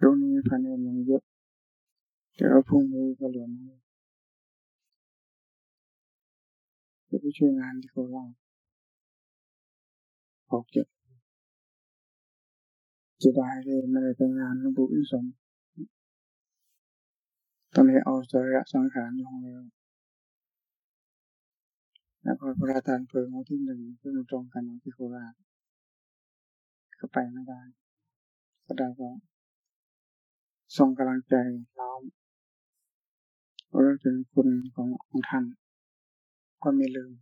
ตรงนี้พันเอ็นยังเยอะแต่ว่าพรุ่งนี้ก็เหลือน้อยจะไปช่วยงานที่โคราชออกเจ็ดจะได้เลยไม่ได้ไปงานหลวงปู่อิสมตอนนี้เอาสระสังขารลงแล้วแล้วพอพระราชทานเพลิงวันที่หนึ่งซึ่งตรงกันที่โคราชก็ไปไม่ได้ก็ได้ก็ ส่งกำลังใจน้อมเรู้ถึงคุณของของท่านก็ไม่ลืม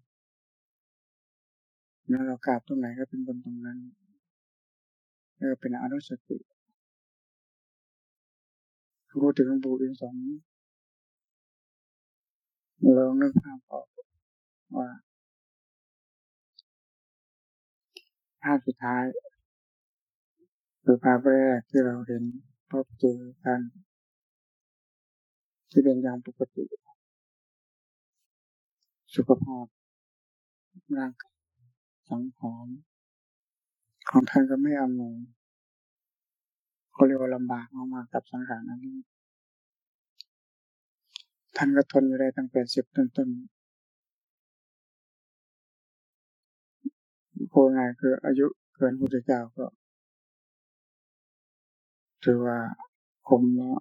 เมื่อเรากราบตรงไหนก็เป็นบนตรงนั้นเออเป็นอนุสติรู้ถึงบุญสองเรานึกภาพออกว่าภาพสุดท้ายคือภาพแรกที่เราเห็น บเจอกัน ที่เป็นอย่างปกติ สุขภาพร่างกายสังขารของท่านก็ไม่อำนวยเขาเรียกว่าลำบากมากๆกับสังขารอันนี้ท่านก็ทนอยู่ได้ตั้งแปดสิบต้นๆพูดง่ายคืออายุเกินพุทธเจ้าก็ ถือว่าคมเนาะ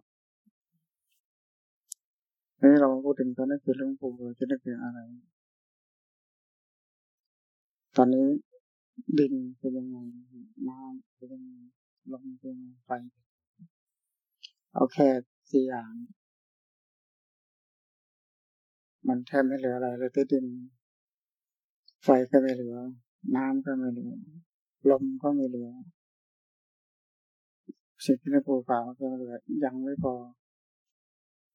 นี่เราพูดถึงตอนนี้คือหลวงปู่จะนึกถึงอะไร ตอนนี้ดินเป็นยังไงน้ำเป็นยังไงลมเป็นยังไงไฟเอาแค่สี่อย่าง มันแทบไม่เหลืออะไรเลยที่ดิน ไฟก็ไม่เหลือ น้ำก็ไม่เหลือ ลมก็ไม่เหลือ สิ่งที่ในปูฝากก็เหลือยังไม่พอ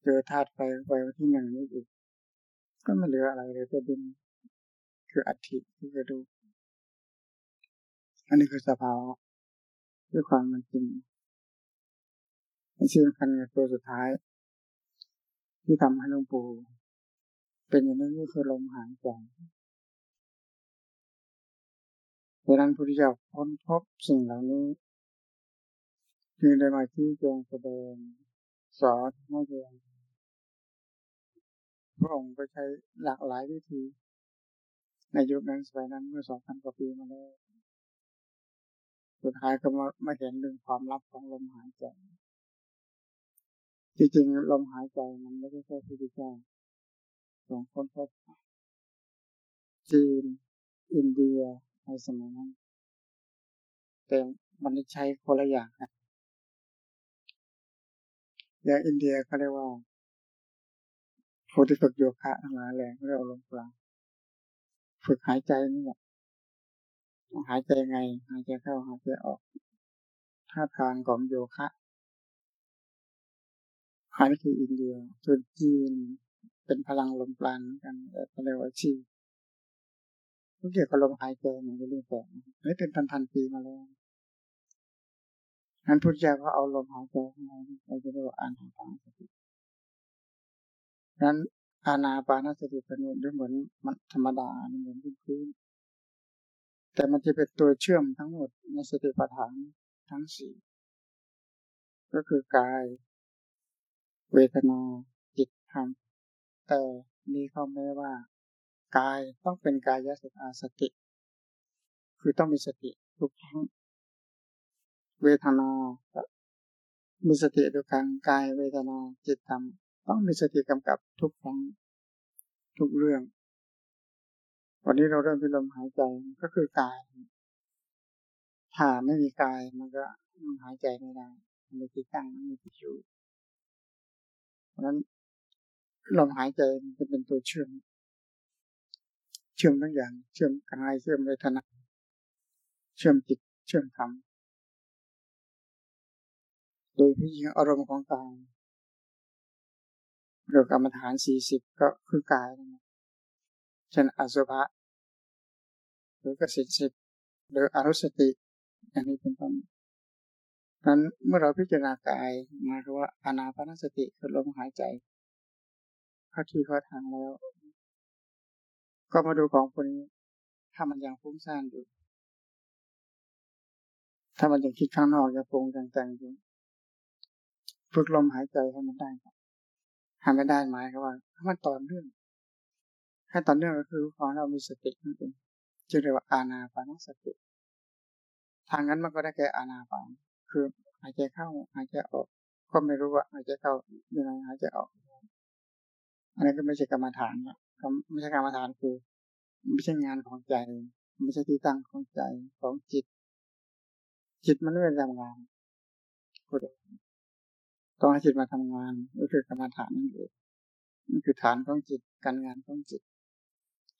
เจอธาตุไฟไฟที่หนึ่งนี่อีก ก็ไม่เหลืออะไรเลยที่ดินคืออัฐิคือกระดูกอันนี้คือสภาวะด้วยความมันจริงสิ่งสำคัญตัวสุดท้าย ที่ทำให้หลวงปู่เป็นอย่างนี้ก็คือลมหายใจดังนั้นพระพุทธเจ้าพ้นพบสิ่งเหล่านี้ จึงได้มาที่แจงแสดงสอนให้เรียนพระองค์ก็ใช้หลากหลายวิธี ในยุคนั้นสมัยนั้นเมื่อสองพันกว่าปีมาแล้วสุดท้ายก็มามาเห็นเรื่องความลับของลมหายใจจริงๆลมหายใจมันไม่ใช่แค่พุทธเจ้าสองคนพบจีน อินเดียในสมัยนั้นแต่มันใช้คนละอย่างกัน อย่างอินเดียเขาเรียกว่าผู้ที่ฝึกโยคะทั้งหลายแหล่เรียกลมปราณฝึกหายใจนี่แหละหายใจไง หายใจเข้าหายใจออกท่าทางของโยคะอันนี้คืออินเดียส่วนจีนเป็นพลังลมปราณกันแต่เรียกว่าชีทุกเกี่ยวกับลมหายใจมันก็เรื่องแปลกนี่เป็นพันพันปีมาแล้ว นั้นพุทธเจ้าก็เอาลมหายใจเข้ามาเราจะเรียกว่าอานาปานสตินั้นอานาปานสติเป็นเหมือนมันธรรมดาเหมือนพื้นแต่มันจะเป็นตัวเชื่อมทั้งหมดในสติปัฏฐานทั้งสี่ก็คือกาย เวทนาจิตธรรมแต่มีข้อแม้ว่ากายต้องเป็นกายสติสติ คือต้องมีสติทุกครั้ง เวทนามีสติทุกครั้งกายเวทนาจิตธรรมต้องมีสติกำกับทุกครั้งทุกเรื่อง วันนี้เราเริ่มที่ลมหายใจก็คือกาย ถ้าไม่มีกายมันก็มันหายใจไม่ได้มันมีที่ตั้งมันมีที่อยู่เพราะนั้นลมหายใจจะเป็นตัวเชื่อม เชื่อมทั้งอย่าง เชื่อมกายเชื่อมเวทนา เชื่อมจิตเชื่อมธรรม โดยพี่อารมณ์ของกายเรื่องกรรมฐานสี่สิบก็คือกายนะเช่นอสุภะหรือกสิทธิสิบหรืออรุสติอย่างนี้เป็นต้นนั้นเมื่อเราพิจารณากายมาคือว่าอนาปนสติคือลมหายใจเข้าที่เข้าทางแล้ว ก็มาดูของคนนี้ถ้ามันยังฟุ้งซ่านอยู่ ถ้ามันยังคิดข้างนอกยังปรุงแต่งๆอยู่ ฝึกลมหายใจให้มันได้ทำไม่ได้หมายครับว่าถ้ามันต่อเนื่องให้ต่อเนื่องก็คือขอเรามีสตินั่นเองจึงเรียกว่าอาณาปานสติ ทางนั้นมันก็ได้แก่อาณาปานคือหายใจเข้าหายใจออก ก็ไม่รู้ว่าหายใจเข้ายังไงหายใจออกอันนี้ก็ไม่ใช่กรรมฐานนะไม่ใช่กรรมฐานคือ ไม่ใช่งานของใจ ไม่ใช่ที่ตั้งของใจของจิต จิตมันไม่ได้ทำงาน ต้องให้จิตมาทำงานก็คือกรรมฐานนั่นเองนี่คือฐานของจิตการงานของจิต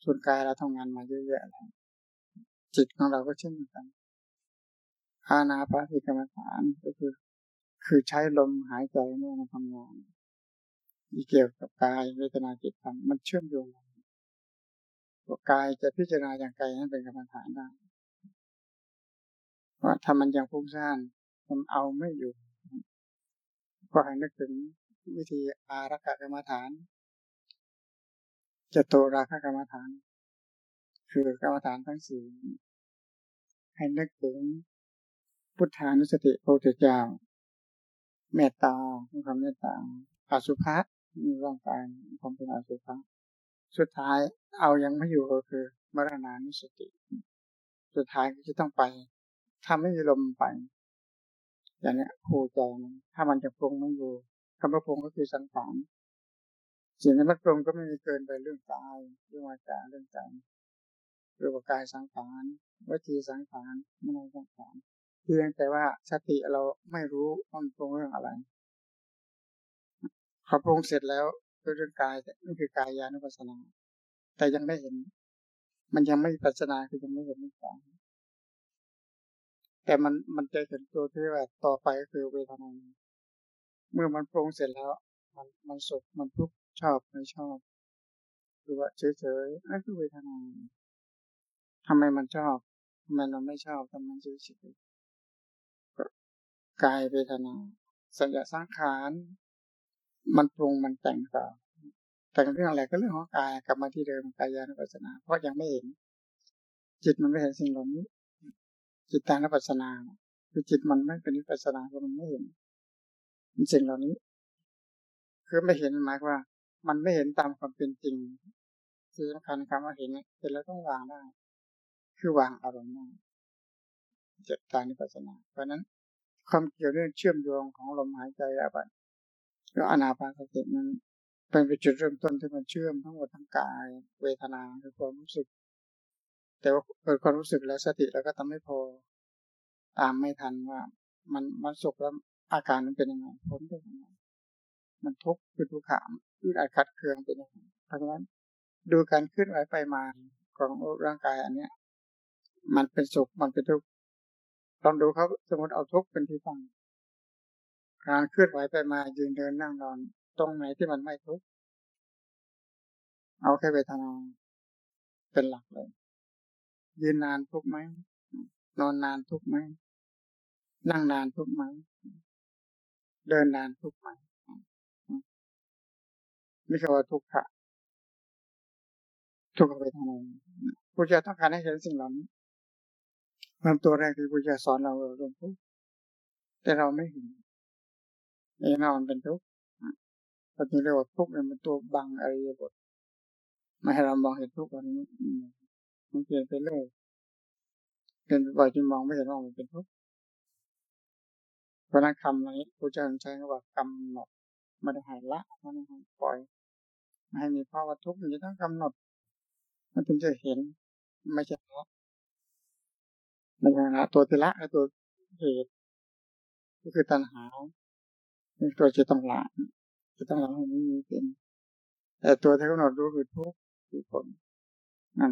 ส่วนกายเราทำงานมาเยอะแยะแล้วจิตของเราก็เช่นกัน อานาปาติกรรมฐานก็คือ คือใช้ลมหายใจเนี่ยมาทำงานที่เกี่ยวกับกายเวทนาจิตธรรมมันเชื่อมโยงว่ากายจะพิจารณาอย่างไกลนั้นเป็นกรรมฐานได้ว่าถ้ามันยังฟุ้งซ่านมันเอาไม่อยู่ ก็ให้นึกถึงวิธีอารักกรรมฐานจะโตราคกรรมฐาน คือกรรมฐานทั้งสี่ให้นึกถึงพุทธานุสติโพธิเจ้าเมตตาความเมตตาอาสุภะมีร่างกายความเป็นอาสุภะสุดท้ายเอายังไม่อยู่ก็คือมรณานุสติ สุดท้ายก็จะต้องไปถ้าไม่มีลมไป อย่างนี้คู่ใจมันถ้ามันจะปรุงไม่อยู่คำว่าปรุงก็คือสังขารสิ่งที่มันปรุงก็ไม่มีเกินไปเรื่องกายเรื่องวาจาเรื่องใจเรื่องกายสังขารวิจีสังขารมโนสังขารเพียงแต่ว่าสติเราไม่รู้มันปรุงเรื่องอะไรพอปรุงเสร็จแล้วคือเรื่องกายนั่นคือกายญาณุปัสสนา แต่ยังไม่เห็น มันยังไม่ปัสนาคือยังไม่เห็นนิพพาน แต่มันมันจะเห็นตัวที่ว่าต่อไปก็คือเวทนา เมื่อมันปรุงเสร็จแล้ว มันมันสุขมันทุกข์ชอบไม่ชอบหรือว่าเฉยๆนั่นคือเวทนาทำไมมันชอบทำไมเราไม่ชอบทำไมเฉยๆกายเวทนา สัญญาสังขารมันปรุงมันแต่งต่อแต่เรื่องอะไรก็เรื่องของกายกลับมาที่เดิมกายานุปัสสนา เพราะยังไม่เห็น จิตมันไม่เห็นสิ่งเหล่านี้ จิตตานุปัสสนาคือจิตมันไม่เป็นวิปัสสนาเพราะมันไม่เห็นสิ่งเหล่านี้ คือไม่เห็นหมายว่า มันไม่เห็นตามความเป็นจริงที่สำคัญคำว่าเห็นเห็นแล้วต้องวางได้ คือวางอารมณ์ได้จิตตานุปัสสนา เพราะนั้นความเกี่ยวเนื่องเชื่อมโยงของลมหายใจอะไรก็อนาปานสตินั้นเป็นจุดเริ่มต้นที่มันเชื่อมทั้งหมดทั้งกาย เวทนาคือความรู้สึก แต่ว่าเกิดความรู้สึกแล้วสติแล้วก็ทำไม่พอ ตามไม่ทันว่า มันมันสุขแล้วอาการมันเป็นยังไงพ้นเป็นยังไงมันทุกข์คือทุกขามอึดอัดขัดเคืองเป็นยังไงเพราะฉะนั้นดูการเคลื่อนไหวไปมาของร่างกายอันเนี้ย มันเป็นสุขมันเป็นทุกข์ลองดูเขาสมมติเอาทุกข์เป็นที่ตั้งการเคลื่อนไหวไปมายืนเดินนั่งนอน ตรงไหนที่มันไม่ทุกข์เอาแค่เวทนาเป็นหลักเลย ยืนนานทุกไหม นอนนานทุกไหม นั่งนานทุกไหม เดินนานทุกไหมนี่คือว่าทุกขะทุกขเวทนาผู้จะต้องการให้เห็นสิ่งเหล่านี้ความตัวแรกที่ผู้จะสอนเราเรื่องทุกแต่เราไม่เห็นเองมันเป็นทุกข์ปัจจุบันเรียกว่าทุกข์เนี่ยมันตัวบังอริยบทไม่ให้เรามองเห็นทุกข์อันนี้ มันเปลี่ยนไปเรื่อยเปลี่ยนไปบ่อยจนมองไม่เห็นว่ามันเป็นทุกข์พระนั้นคำนี้พระเจ้าใช้คำว่ากำหนดไม่ได้หายละไม่ได้หายปล่อยไม่ให้มีภาวะทุกข์มันจะต้องกำหนด มันถึงจะเห็นไม่ใช่ละไม่ใช่ละตัวที่ละคือตัวเหตุก็คือตัณหาตัวจะต้องละจะต้องละให้นี้มีเป็นแต่ตัวที่กำหนดรู้คือทุกข์คือผลนั่น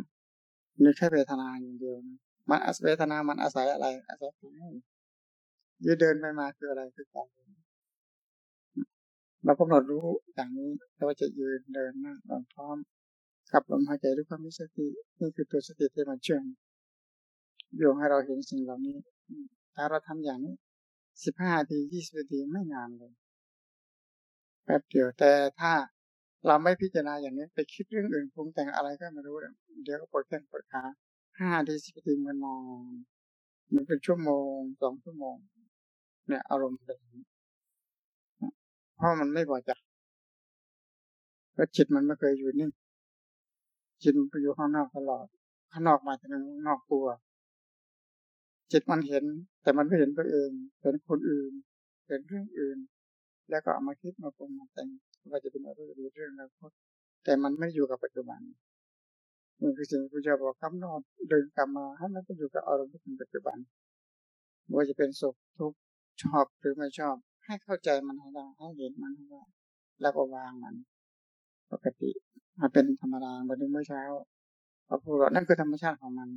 นี่แค่เวทนาอย่างเดียวนะมันอาศัยเวทนา มันอาศัยอะไร อาศัยกายยืดเดินไปมาคืออะไรคือกายเรากำหนดรู้อย่างนี้แต่ว่าจะยืนเดินนั่งนอนพร้อมกับลมหายใจด้วยความมีสตินี่คือตัวสติที่มันเชื่อมโยงให้เราเห็นสิ่งเหล่านี้ถ้าเราทำอย่างนี้สิบห้านาทียี่สิบนาทีไม่นานเลยแป๊บเดียวแต่ถ้า เราไม่พิจารณาอย่างนี้ ไปคิดเรื่องอื่นปรุงแต่งอะไรก็ไม่รู้ เดี๋ยวก็ปวดแข้งปวดขาห้าทีสิบทีมันนอนมันเป็นชั่วโมงสองชั่วโมง เนี่ย อารมณ์เป็นเพราะมันไม่พอใจเพราะจิตมันไม่เคยอยู่นิ่งจิตมันไปอยู่ข้างนอกตลอด ข้างนอกมาถึงนอกตัว จิตมันเห็น แต่มันไม่เห็นตัวเองเห็นคนอื่นเห็นเรื่องอื่น แล้วก็เอามาคิดมาปรุงมาแต่ง ว่าจะเป็นอะไรเรื่องอนาคตแต่มันไม่อยู่กับปัจจุบันนี่คือสิ่งที่พระเจ้าบอกกำหนดเดินกลับมาให้มันไปอยู่กับอารมณ์ที่เป็นปัจจุบันว่าจะเป็นสุขทุกข์ชอบหรือไม่ชอบ ให้เข้าใจมันให้ได้ให้เห็นมันให้ได้แล้วก็วางมัน ปกติมันเป็นธรรมดาเหมือนเมื่อเช้าพระพูดว่านั่นคือธรรมชาติของมัน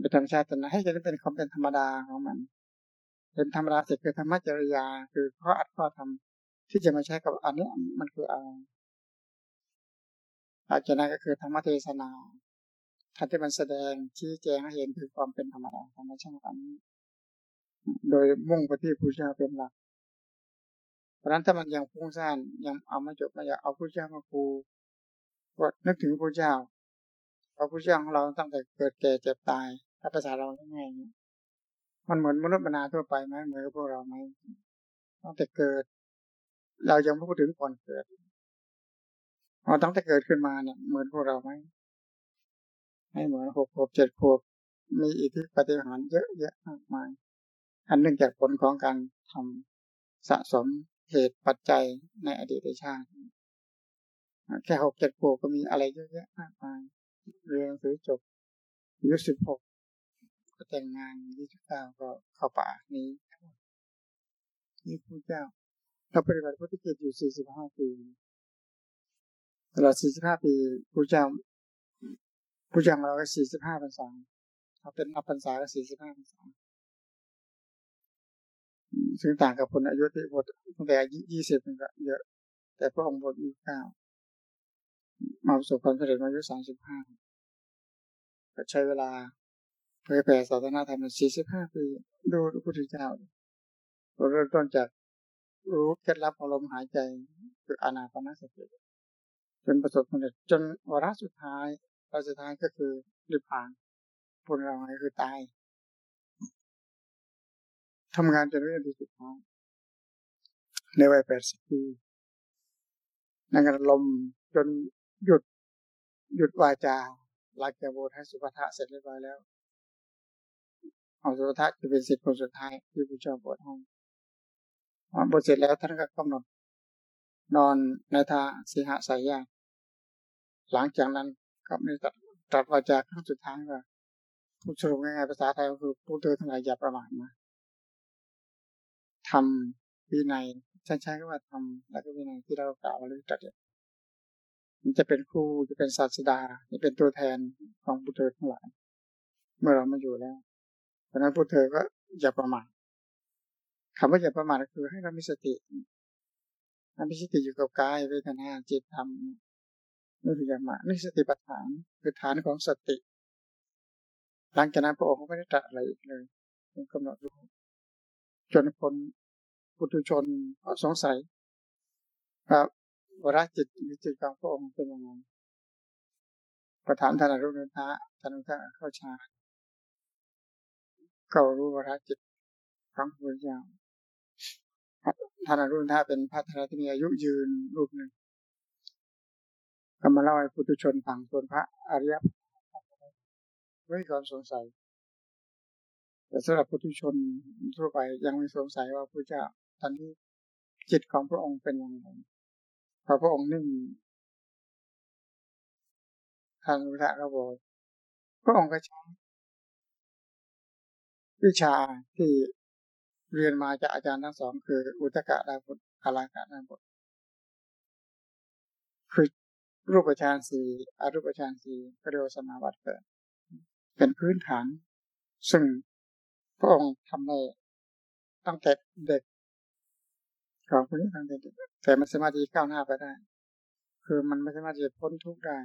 เป็นธรรมชาติแต่ให้จะเป็นความเป็นธรรมดาของมัน เป็นธรรมดาเสร็จคือธรรมจริยา คือข้ออัดข้อทำ ที่จะมาใช้กับอันนี้มันคืออะไรหลังจากนั้นก็คือธรรมเทศนาท่านที่มันแสดงชี้แจงให้เห็นคือความเป็นธรรมดาธรรมชาติอันนี้โดยมุ่งไปที่ผู้เจ้าเป็นหลัก เพราะนั้นถ้ามันยังพุ่งซ่านยังเอาไมาจบไมาอยากเอาผู้เจ้ามาครูก็นึกถึงผู้เจ้าเอาผู้เจ้าของเราตั้งแต่เกิดแก่เจ็บตายถ้าภาษาเราง่ายๆมันเหมือนมนุษย์บรรดาทั่วไปไหมเหมือนพวกเราไหมตั้งแต่เกิด เรายังไม่พูดถึงก่อนเกิดพอตั้งแต่เกิดขึ้นมาเนี่ยเหมือนพวกเราไหมให้เหมือนหกขวบเจ็ดขวบมีอิทธิปฏิหารเยอะแยะมากมาย อันเนื่องจากผลของการทำสะสมเหตุปัจจัยในอดีตชาติ แค่หกเจ็ดขวบก็มีอะไรเยอะแยะมากมาย เรียนหนังสือจบอายุสิบหกก็แต่งงานยี่สิบเก้าก็เข้าป่านี้นี่พระเจ้า เราปฏิบัติพุทธกิจอยู่สี่สิบห้าปีตลอดสี่สิบห้าปีพระเจ้าพระเจ้าเราก็สี่สิบห้าพรรษาถ้าเป็นนับพรรษาก็สี่สิบห้าพรรษาซึ่งต่างกับคนอายุที่บทตั้งแต่ยี่สิบมันก็เยอะ แต่พระองค์บทอายุเก้ามาประสบความสำเร็จมาอายุสามสิบห้าก็ใช้เวลาเผยแผ่ศาสนาธรรมสี่สิบห้าปี ดูพระพุทธเจ้าเริ่มต้นจาก รู้เคล็ดลับของลมหายใจคืออานาปาสติจนประสบความสำเร็จจนวาระสุดท้ายวาระสุดท้ายก็คือนิพพานผลเราคือตายทำงานจนวินาทีสุดท้ายในวัยแปดสิบปีนั่งกันลมจนหยุดหยุดวาจาหลังจากโบสถ์ให้สุภะเสร็จเรียบร้อยแล้ว เอาสุภะจะเป็นสิทธิ์คนสุดท้ายที่พระเจ้าบวชห้บ วชเสร็จแล้วท่านก็กำหนด นอนในทาสีหสายญาหลังจากนั้นก็มีตัดตัดวาจาครั้งสุดท้ายว่าพูดสรุปง่ายๆภาษาไทยก็คือผู้เธอทั้งหลายอย่าประมาทนะทำวินัยฉันใช้คำว่าทำแล้วก็วินัยที่เรากล่าวมาเรื่องตัดมันจะเป็นครูจะเป็นศาสดาจะเป็นตัวแทนของผู้เธอทั้งหลาย เมื่อเรามาอยู่แล้วเพราะนั้นผู้เธอก็อย่าประมาท คำว่าอย่าประมาทคือให้เรามีสติให้มีสติอยู่กับกายเวทนาจิตธรรมนี่คืออย่ามานี่สติปัฏฐานคือฐานของสติ หลังจากนั้นพระองค์ก็ไม่ได้ตรัสอะไรอีกเลยกำหนดรู้จนคนปุถุชนสงสัยครับวรจิตจิตของพระองค์เป็นยังไงประธานธนารุนทะธนุทะเข้าชา เก็รู้วรจิตของพระเจ้า ธนารุนทะเป็นพระธาที่มีอายุยืนรูปหนึ่งก็มาเล่าให้ปุถุชนฟังส่วนพระอริยไม่มีความสงสัย แต่สำหรับปุถุชนทั่วไปยังไม่สงสัยว่าพระเจ้าตอนนี้จิตของพระองค์เป็นยังไงพอพระองค์นิ่งทางพระก็บอกพระองค์ก็ใช้วิชาที่ เรียนมาจากอาจารย์ทั้งสอง คือ อุตกะดาบทอาลากะดาบทคือรูปฌานสี่อรูปฌานสี่ก็เรียกสมาบัติเกิด เป็นพื้นฐาน ซึ่งพระองค์ทำได้ตั้งแต่เด็กของคนนี้ตั้งแต่เด็กแต่มันสามารถที่ก้าวหน้าไปได้ คือมันไม่สามารถจะพ้นทุกข์ได้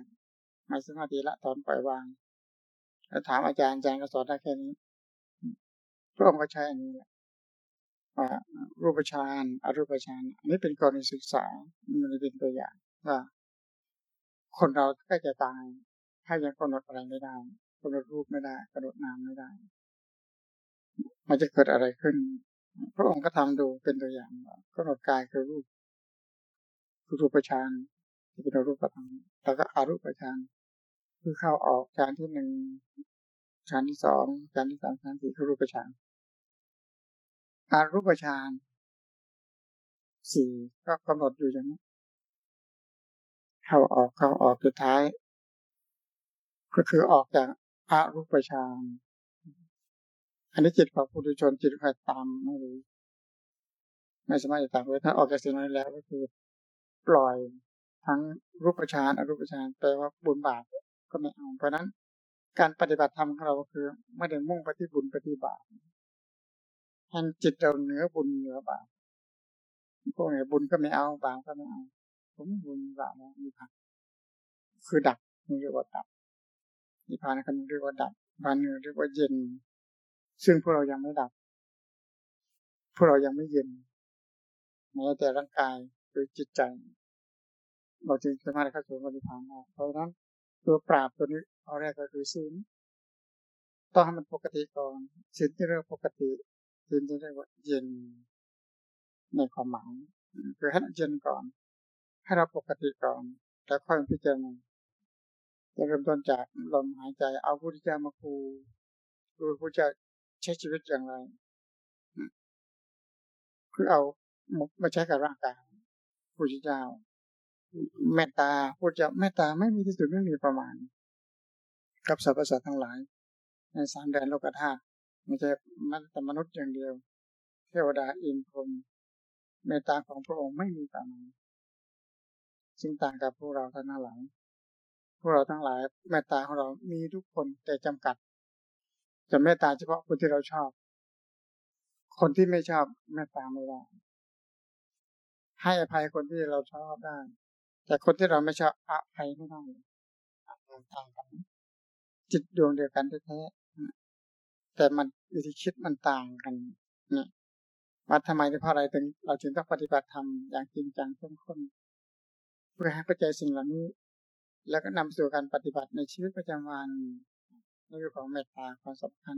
ไม่สามารถที่ละถอนปล่อยวางแล้วถามอาจารย์อาจารย์ก็สอนได้แค่นี้พระองค์ก็ใช้อันนี้แหละ รูปฌานอรูปฌานอันนี้เป็นกรณีศึกษามันเป็นตัวอย่างว่าคนเราใกล้จะตาย ถ้ายังกำหนดอะไรไม่ได้กำหนดรูปไม่ได้กำหนดนามไม่ได้ มันจะเกิดอะไรขึ้น พระองค์ก็ทำดูเป็นตัวอย่างกำหนดกายคือรูปคือรูปฌานที่เป็นรูปธรรมแล้วก็อรูปฌานคือเข้าออกฌานที่หนึ่งฌานที่สองฌานที่สามฌานที่คือรูปฌาน อารูปฌานสี่ก็กำหนดอยู่อย่างนี้เข้าออกเข้าออกสุดท้าย ก็คือออกจากอารูปฌานอันนี้จิตของผู้ดุชนจิตใครตามไม่รู้ไม่สามารถจะตามเลยถ้าออกจากสิ่งนั้นแล้วก็คือปล่อยทั้งรูปฌานอรูปฌานแปลว่าบุญบาปก็ไม่เอาเพราะนั้น การปฏิบัติธรรมของเราก็คือไม่ได้มุ่งไปที่บุญไปที่บา ปแห่งจิตเราเหนือบุญเหนือบาปพวกไหนบุญก็ไม่เอาบาปก็ไม่เอาผมบุญบาปมีผักคือดับนี่เรียกว่าดับนิพพานกันเรียกว่าดับบานเรียกว่าเย็น ซึ่งพวกเรายังไม่ดับ พวกเรายังไม่เย็นแม้แต่ร่างกายหรือจิตใจ เราจึงสามารถเข้าสู่นิพพานได้เพราะฉะนั้นตัวปราบตัวนี้เอาแรกก็คือศีลต้องให้มันปกติก่อนศีลที่เรียกปกติ ศีลที่เรียกว่าเย็นในความหมายคือให้เย็นก่อน ให้เราปกติก่อนแล้วค่อยพิจารณาจะเริ่มต้นจากลมหายใจเอาพุทธเจ้ามาคูดูพุทธเจ้าใช้ชีวิตอย่างไร คือเอามาใช้กับร่างกายพุทธเจ้าเมตตาพุทธเจ้าเมตตาไม่มีที่สุดไม่มีประมาณ กับสรรพสัตว์ทั้งหลาย ในสามแดนโลกธาตุ ไม่ใช่มันแต่มนุษย์อย่างเดียว เทวดาอินพรหมเมตตาของพระองค์ไม่มีประมาณซึ่งต่างกับพวกเราทั้งหลายพวกเราทั้งหลายเมตตาของเรามีทุกคนแต่จำกัด จะเมตตาเฉพาะคนที่เราชอบ คนที่ไม่ชอบเมตตาไม่ได้ให้อภัยคนที่เราชอบได้ แต่คนที่เราไม่ชอบอภัยไม่ได้ต่างกันจิตดวงเดียวกันแท้ แต่มันวิธีคิดมันต่างกันเนี่ยว่าทำไมเพราะอะไรถึงเราจึงต้องปฏิบัติธรรมอย่างจริงจังเข้มข้นเพื่อให้เข้าใจสิ่งเหล่านี้ แล้วก็นำสู่การปฏิบัติในชีวิตประจำวันในเรื่องของเมตตาความสำคัญ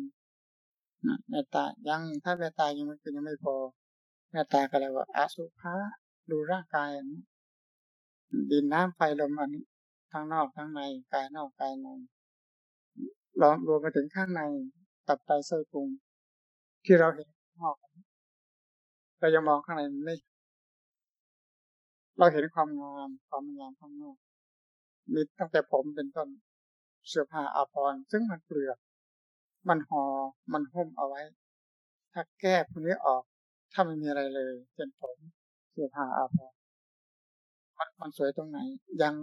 เมตตายังถ้าเมตตายังไม่คือยังไม่พอเมตตาก็เลยว่าอาสุภะดูร่างกายอันนี้ดินน้ำไฟลมอันนี้ทั้งนอกทั้งในกายนอกกายในลองรวมไปถึงข้างใน ตับไตไส้พุงที่เราเห็นนอกเรายังมองข้างในไม่เราเห็นความงามความงามข้างนอกมีตั้งแต่ผมเป็นต้นเสื้อผ้าอาภรณ์ซึ่งมันเปลือก มันหอ่อมันหุ้มเอาไว้ ถ้าแก้พวกนี้ออก ถ้าไม่มีอะไรเลยเป็นผมเสื้อผ้าอาภรณ์มันมันสวยตรงไหน ยัง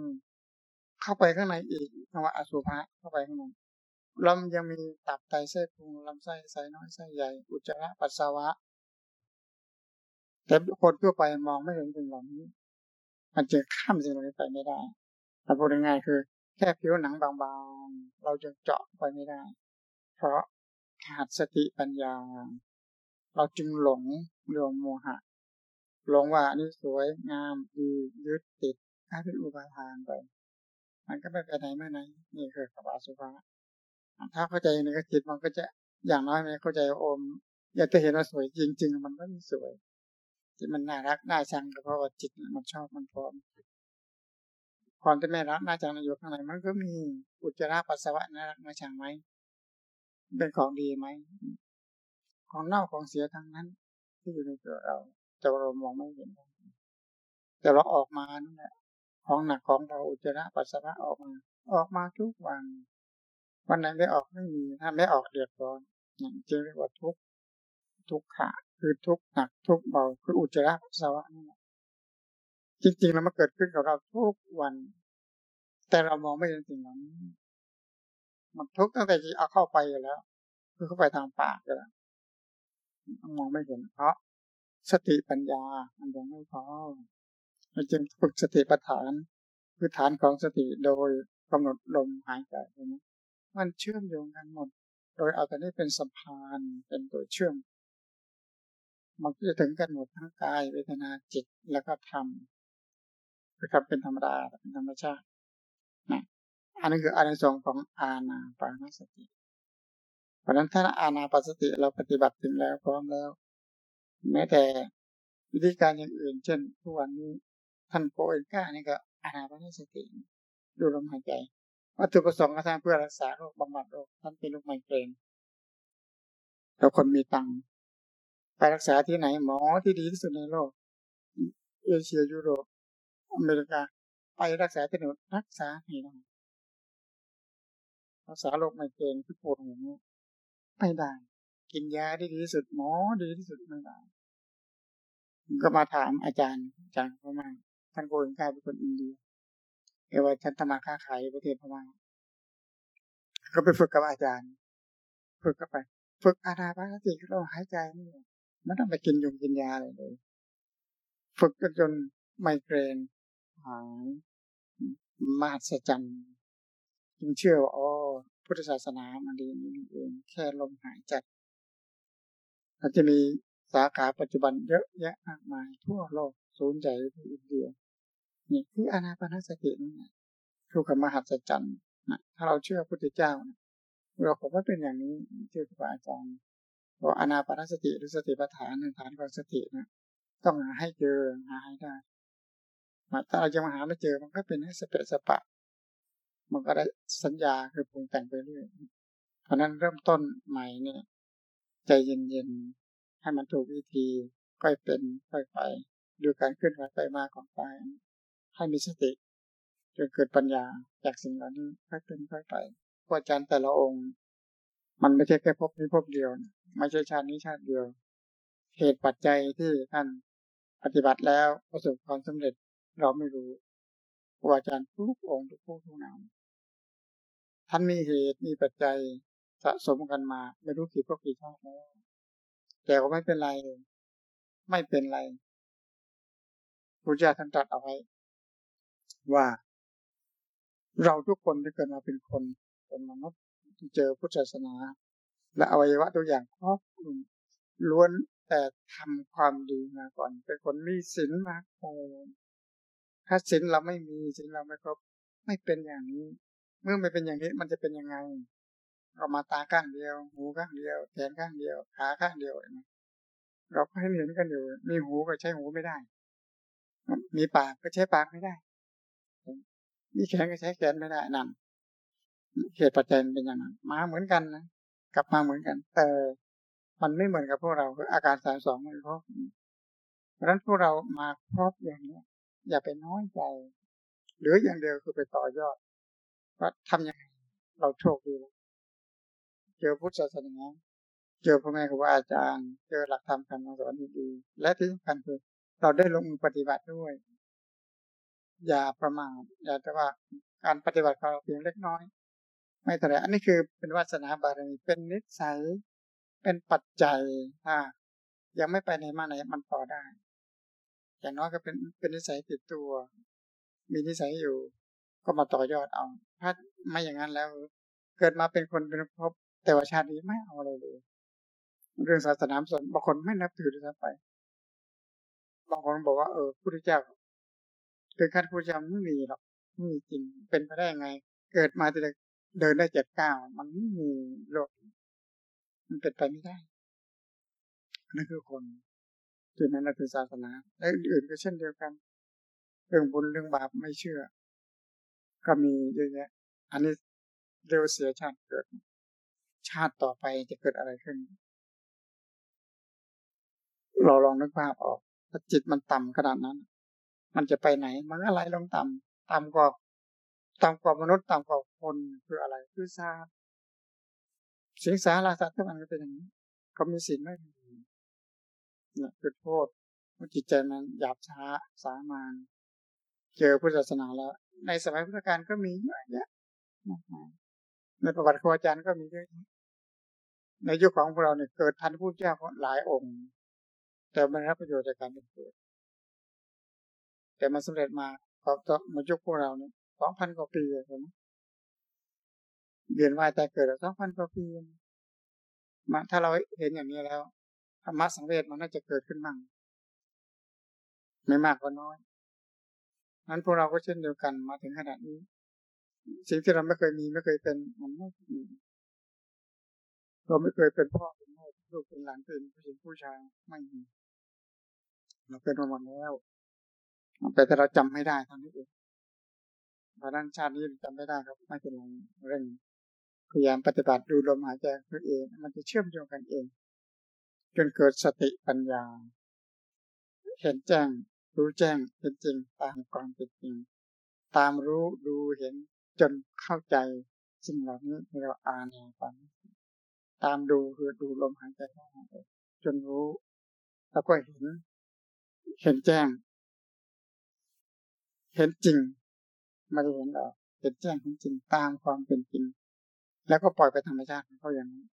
เข้าไปข้างในอีกคำว่าอสุภะเข้าไปข้างใน ลำยังมีตับไตเส้นพุงลำไส้ไส้น้อยไส้ใหญ่ อุจจาระปัสสาวะ แต่คนทั่วไปมองไม่เห็นสิ่งเหล่านี้ มันจึงข้ามสิ่งเหล่านี้ไปไม่ได้ถ้าพูดง่ายๆคือ แค่ผิวหนังบางๆ เราจะเจาะไปไม่ได้ เพราะขาดสติปัญญา เราจึงหลงเรื่องโมหะ หลงว่านี่สวยงามดียึดติดกลายเป็นอุปาทานไป มันก็ไม่ไปไหนไม่ไหน นี่คือขบาสุภา ถ้าเข้าใจในกจิตมันก็จะอย่างน้อยไม่เข้าใจโอม อยากจะเห็นว่าสวยจริง ๆ มันก็ไม่สวยที่มันน่ารักน่าชังก็เพราะว่าจิตมันชอบมันพร้อมความที่ไม่รักน่าจังอยู่ข้างในมันก็มีอุจจาระปัสสาวะน่ารักน่าชังไหมเป็นของดีไหมของเน่าของเสียทั้งนั้น ที่อยู่ในตัวเราแต่เรามองไม่เห็นแต่เราออกมานั่นแหละของหนักของเราอุจจาระปัสสาวะออกมา ออกมาทุกวัน วันไหนไม่ออกไม่มีถ้าไม่ออกเดือดร้อนนั่นจึงเรียกว่าทุกทุกขะคือทุกหนักทุกเบาคืออุจจาระปัสสาวะนี่แหละจริงๆแล้วมันเกิดขึ้นกับเราทุกวัน แต่เรามองไม่เห็นสิ่งนั้นมันทุกตั้งแต่ที่เอาเข้าไปแล้ว คือเข้าไปทางปากแล้วมองไม่เห็นเพราะสติปัญญา มันยังไม่พอเราจึงฝึกสติปัฏฐาน คือฐานของสติโดยกำหนดลมหายใจนะมั มันเชื่อมโยงกันหมด โดยเอาแตัวนี้เป็นสะพานเป็นตัวเชื่อม มันก็จะถึงกันหมดทั้งกายเวทนาจิตแล้วก็ธรรมคือทำเป็นธรรมดาเป็นธรรมชาตินะอันนี้คืออานิสงส์ของอาณาปานสติเพราะนั้นถ้าอาณาปานสติเราปฏิบัติถึงแล้วพร้อมแล้ว แม้แต่วิธีการอย่างอื่น เช่นทุกวันนี้ท่านโกเอนก้านี่ก็อานาปานสติดูลมหายใจ วัตถุประสงค์ก็ทำเพื่อรักษาโรคบำบัดโรคท่านเป็นโรคไมเกรนเราคนมีตังค์ไปรักษาที่ไหนหมอที่ดีที่สุดในโลก เอเชียยุโรปอเมริกา ไปรักษาที่ไหนรักษาให้ได้รักษาโรคไมเกรนที่ปวดหัวไม่ได้ กินยาที่ดีที่สุดหมอดีที่สุดไม่ได้ก็มาถามอาจารย์อาจารย์พม่าท่านโกนกายเป็นคนอินเดีย เอว่าฉันทำมาค้าขายประเทศพม่าก็ไปฝึกกับอาจารย์ ฝึกก็ไป ฝึกอานาปานสติเราหายใจนี่ไม่ต้องไปกินยงกินยาอะไรเลย ฝึกจนไมเกรนหายมาสจันจึงเชื่อว่าอ๋อพุทธศาสนามันดีนี่เองแค่ลมหายใจอาจจะมีสาขาปัจจุบันเยอะแยะมากมายทั่วโลกศูนย์ใหญ่ที่อินเดีย นี่คืออานาปานสตินี่นะคือคำมหัศจรรย์นะถ้าเราเชื่อพุทธเจ้านะเราบอกว่าเป็นอย่างนี้เชื่อครูบาอาจารย์ว่าอานาปานสติหรือสติปัฏฐานฐานของสตินะต้องหาให้เจอหาให้ได้มาถ้าเราจะมาหาไม่เจอมันก็เป็นให้สเปสปะ มันก็ได้สัญญาคือปรุงแต่งไปเรื่อยเพราะนั้นเริ่มต้นใหม่เนี่ย ใจเย็นๆให้มันถูกวิธีค่อยเป็นค่อยไปดูการเคลื่อนไหวไปมาของกาย ให้มีสติจนเกิดปัญญาจากสิ่งเหล่านี้ค่อยเป็นค่อยไปพระอาจารย์แต่ละองค์ มันไม่ใช่แค่พบนี้พบเดียวไม่ใช่ชาตินี้ชาติเดียว เหตุปัจจัยที่ท่านปฏิบัติแล้วประสบความสำเร็จเราไม่รู้ครูอาจารย์ทุกองค์ทุกผู้ทุกนามท่านมีเหตุมีปัจจัยสะสมกันมา ไม่รู้กี่พวกกี่ชาติแล้วแต่ก็ไม่เป็นไร ไม่เป็นไรพระเจ้าท่านตรัสเอาไว้ ว่า เราทุกคนที่เกิดมาเป็นคนเป็นมนุษย์ที่เจอพุทธศาสนา และอวัยวะตัวอย่างครอบคลุมล้วนแต่ทำความดีมาก่อน เป็นคนมีศีลมาก่อนถ้าศีลเราไม่มีศีลเราไม่ครบไม่เป็นอย่างนี้ เมื่อไม่เป็นอย่างนี้มันจะเป็นยังไงเรามาตาข้างเดียว หูข้างเดียวแขนข้างเดียว ขาข้างเดียวเราก็ให้เห็นกันอยู่ มีหูก็ใช้หูไม่ได้ มีปากก็ใช้ปากไม่ได้ มีแขนก็ใช้แขนไม่ได้นั่นเหตุปัจจัยเป็นอย่างนั้นมาเหมือนกันนะกลับมาเหมือนกัน แต่มันไม่เหมือนกับพวกเราคืออาการสามสองไม่ครบเพราะฉะนั้นพวกเรามาครบอย่างนี้อย่าไปน้อยใจหรืออย่างเดียวคือไปต่อยอดว่าทำยังไงเราโชคดีเจอพุทธศาสนาเจอพ่อแม่ครูบาอาจารย์ เจอหลักธรรมคำสอนดีๆและที่สำคัญคือ เราได้ลงมือปฏิบัติด้วย อย่าประมาทอย่าแต่ว่าการปฏิบัติของเราเพียงเล็กน้อย ไม่เท่ไรอันนี้คือเป็นวาสนาบารมีเป็นนิสัย เป็นปัจจัยถ้ายังไม่ไปไหนมาไหนมันต่อได้ อย่างน้อยก็เป็นเป็นนิสัยติดตัว มีนิสัยอยู่ ก็มาต่อยอดเอา ถ้าไม่อย่างนั้นแล้ว เกิดมาเป็นคนเป็นพบแต่ว่าชาตินี้ไม่เอาอะไรเลย เรื่องศาสนาส่วนบางคนไม่นับถือด้วยซ้ำไปบางคนบอกว่าเออพุทธเจ้า ถึงขั้นพุทธเจ้าไม่มีหรอกไม่มีจริงเป็นไปได้ไง เกิดมาจะเดินได้เจ็ดเก้ามันไม่มีโลก มันเป็นไปไม่ได้นั่นคือคนที่ไม่นับถือศาสนาและอื่นๆก็เช่นเดียวกัน เรื่องบุญเรื่องบาปไม่เชื่อ ก็มีเยอะแยะอันนี้เร็วเสียชาติเกิด ชาติต่อไปจะเกิดอะไรขึ้น เราลองนึกภาพออกถ้าจิตมันต่ำขนาดนั้น มันจะไปไหน มันอะไรลงต่ำต่ำกว่าต่ำกว่ามนุษย์ต่ำกว่าคนคืออะไรคือซาสิงสาราสัตว์ทุกอันก็เป็นอย่างนี้เขามีศีลไม่ดีเนี่ยคือโทษว่าจิตใจมันหยาบช้าสามานเจอพุทธศาสนาแล้ว ในสมัยพุทธกาลก็มีเยอะแยะมากมายในประวัติครูอาจารย์ก็มีเยอะในยุคของพวกเราเนี่ยเกิดทันผู้เจ้าหลายองค์ แต่ไม่รับประโยชน์จากการเกิด แต่มาสำเร็จมาก็ต่อมายุคพวกเราเนี่ยสองพันกว่าปีเลยนะเวียนว่ายแต่เกิดสองพันกว่าปีมาถ้าเราเห็นอย่างนี้แล้วธรรมะสังเวชมันน่าจะเกิดขึ้นบ้างไม่มากก็น้อยนั้นพวกเราก็เช่นเดียวกันมาถึงขนาดนี้ สิ่งที่เราไม่เคยมีไม่เคยเป็นมันไม่มีเราไม่เคยเป็นพ่อเป็นแม่ลูกเป็นหลานเป็นผู้หญิงผู้ชายไม่มีเราเป็นมาหมดแล้ว แต่แต่เราจำไม่ได้ทำนี้เองเพราะนั้นชาตินี้จำไม่ได้ครับ ไม่เป็นไรเร่งพยายามปฏิบัติดูลมหายใจตัวเอง มันจะเชื่อมโยงกันเอง จนเกิดสติปัญญา เห็นแจ้ง รู้แจ้งเป็นจริงตามความเป็นจริง ตามรู้ดูเห็นจนเข้าใจสิ่งเหล่านี้ที่เราอ่านฟังตามดูคือดูลมหายใจจนรู้ แล้วก็เห็น เห็นแจ้ง เห็นจริงไม่ได้เห็นหรอกเห็นแจ้งเห็นจริงตามความเป็นจริง แล้วก็ปล่อยไปธรรมชาติของเขาอย่างนี้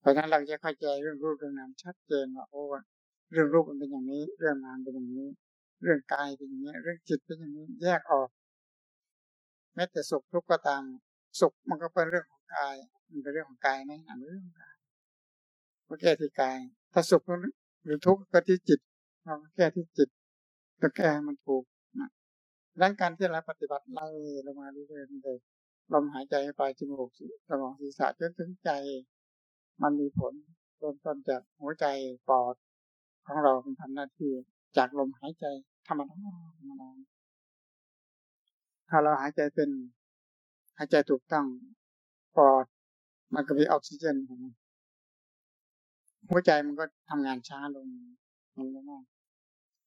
เพราะฉะนั้นเราจะเข้าใจเรื่องรูปเรื่องนามชัดเจนว่าโอ้เรื่องรูปมันเป็นอย่างนี้ เรื่องนามเป็นอย่างนี้ เรื่องกายเป็นอย่างนี้ เรื่องจิตเป็นอย่างนี้ แยกออก แม้แต่สุขทุกข์ก็ตามสุขมันก็เป็นเรื่องของกาย มันเป็นเรื่องของกายไหมอ่านเรื่องกายก็แก้ที่กาย ถ้าสุขหรือทุกข์ก็ที่จิตเราแก้ที่จิตก็แก้มันถูก ดังการที่เราปฏิบัติไล่ลงมาเรื่อยๆเลยลมหายใจไปจมูกสมองศีรษะจนถึงใจ มันมีผลเริ่มต้นจากหัวใจปอดของเราเป็นทำหน้าที่จากลมหายใจธรรมดาธรรมดาถ้าเราหายใจเป็นหายใจถูกต้องปอด มันก็มีออกซิเจนของมันหัวใจมันก็ทำงานช้าลงลงมาก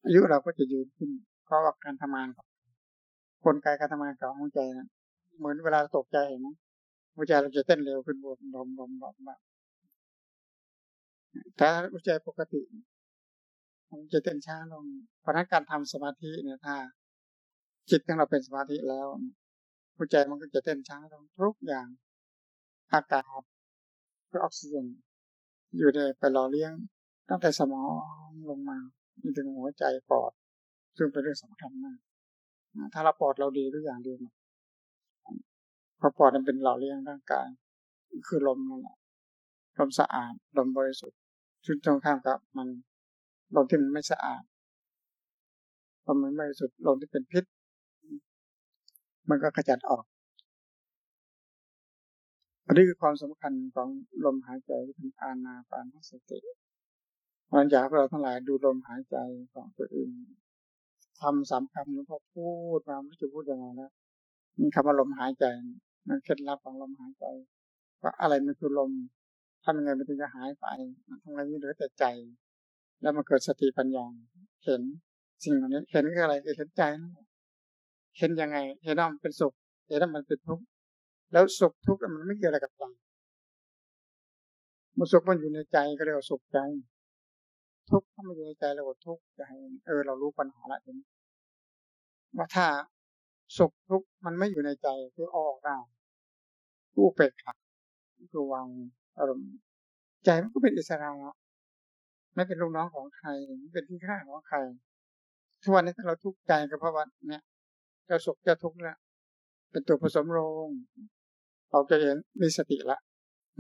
อายุเราก็จะยืนขึ้น เพราะว่าการทำงานของคน กายการทำงานของหัวใจนะเหมือนเวลาตกใจเห็นไหมหัวใจเราจะเต้นเร็วขึ้นบวกลมลมลมแบบถ้าหัวใจปกติมันจะเต้นช้าลงเพราะนั้นการทำสมาธิเนี่ยถ้า จิตของเราเป็นสมาธิแล้วหัวใจมันก็จะเต้นช้าลงทุกอย่างอากาศก็ออกซิเจนอยู่ในไปหล่อเลี้ยงตั้งแต่สมองลงมาจนถึงหัวใจปอดซึ่งเป็นเรื่องสำคัญมาก ถ้าเราปอดเราดีทุกอย่างดีหมดเพราะปอดมันเป็นหล่อเลี้ยงร่างกาย คือลมนั่นแหละลมสะอาดลมบริสุทธิ์ชุดตรงข้ามกับ มันลมที่มันไม่สะอาดลมมันไม่บริสุทธิ์ลมที่เป็นพิษ มันก็ขจัดออกอันนี้คือความสำคัญของลมหายใจที่เป็นอาณาปานสติมันอยากเราทั้งหลายดูลมหายใจของตัวเอง ทำสามคำแล้วก็พูดมาไม่จะพูดยังไงนะมีคำว่าลมหายใจมันเคล็ดลับของลมหายใจว่าอะไรมันคือลมทำยังไงมันถึงจะหายไปทำไงนี่เหลือแต่ใจ แล้วมันเกิดสติปัญญาเห็นสิ่งเหล่านี้เห็นคืออะไรเห็นใจนะเห็นยังไงเห็นว่ามันเป็นสุขเห็นว่ามันเป็นทุกข์แล้วสุขทุกข์มันไม่เกี่ยวอะไรกับใจมันสุขมันอยู่ในใจก็เรียกว่าสุขใจ ทุกข์ถ้ามันอยู่ในใจเราก็ทุกข์ใจเออเรารู้ปัญหาละทีนี้ว่าถ้าสุขทุกข์มันไม่อยู่ในใจคือออกได้ผู้เปกขัดคือวางอารมณ์ใจมันก็เป็นอิสระไม่เป็นลูกน้องของใครไม่เป็นที่ข้าของใครทุกวันนี้ถ้าเราทุกข์ใจก็เพระว่าเนี่ยจะสุขจะทุกข์เนี่ยเป็นตัวผสมโรงเราจะเห็นมีสติละ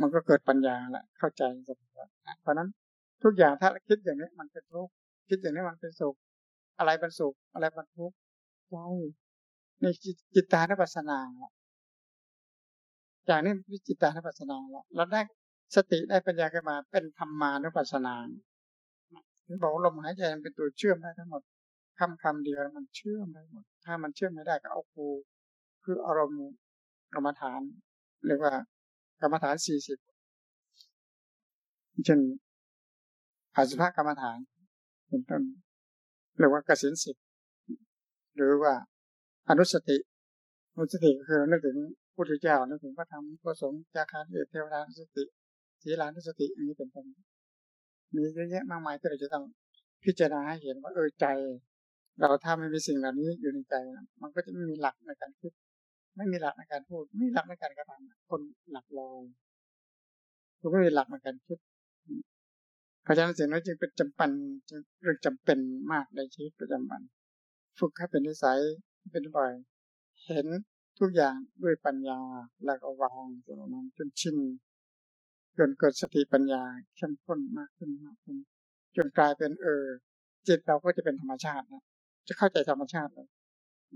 มันก็เกิดปัญญาละเข้าใจสติละเพราะนั้น ทุกอย่างถ้าคิดอย่างนี้มันเป็นทุกข์คิดอย่างนี้มันเป็นสุข อะไรเป็นสุข อะไรเป็นทุกข์ใจในจิตตานุปัสสนาจากนี้จิตตานุปัสสนาแล้วเราได้สติได้ปัญญาขึ้นมาเป็นธรรมานุปัสสนาถึงบอกลมหายใจมันเป็นตัวเชื่อมได้ทั้งหมดคำคำเดียวมันเชื่อมได้หมด ถ้ามันเชื่อมไม่ได้ก็เอาครูคืออารมณ์กรรมฐานเรียกว่ากรรมฐานสี่สิบเช่น อาสุภกรรมฐานเป็นต้นเรียกว่ากสินสิบหรือว่าอนุสติอนุสติก็คือนึกถึงพุทธเจ้านึกถึงพระธรรมพระสงฆ์จาคาเอเทวดานุสติศีลานุสติอันนี้เป็นต้นมีเยอะแยะมากมายที่เราจะต้องพิจารณาให้เห็นว่าเออใจ เราถ้าไม่มีสิ่งเหล่านี้อยู่ในใจ มันก็จะไม่มีหลักในการคิด ไม่มีหลักในการพูด ไม่มีหลักในการกระทำคนหลักลอยคือไม่มีหลักในการคิด เพราะฉะนั้นสิ่งนี้จึงเป็นจำเป็นเรื่องจำเป็นมากในชีวิตประจำวัน ฝึกให้เป็นนิสัยเป็นบ่อยเห็นทุกอย่างด้วยปัญญาแล้วก็วางตรงนั้นจนชินจนเกิดสติปัญญาเข้มข้นมากขึ้นมากขึ้นจนกลายเป็นเออ จิตเราก็จะเป็นธรรมชาตินะจะเข้าใจธรรมชาติเลย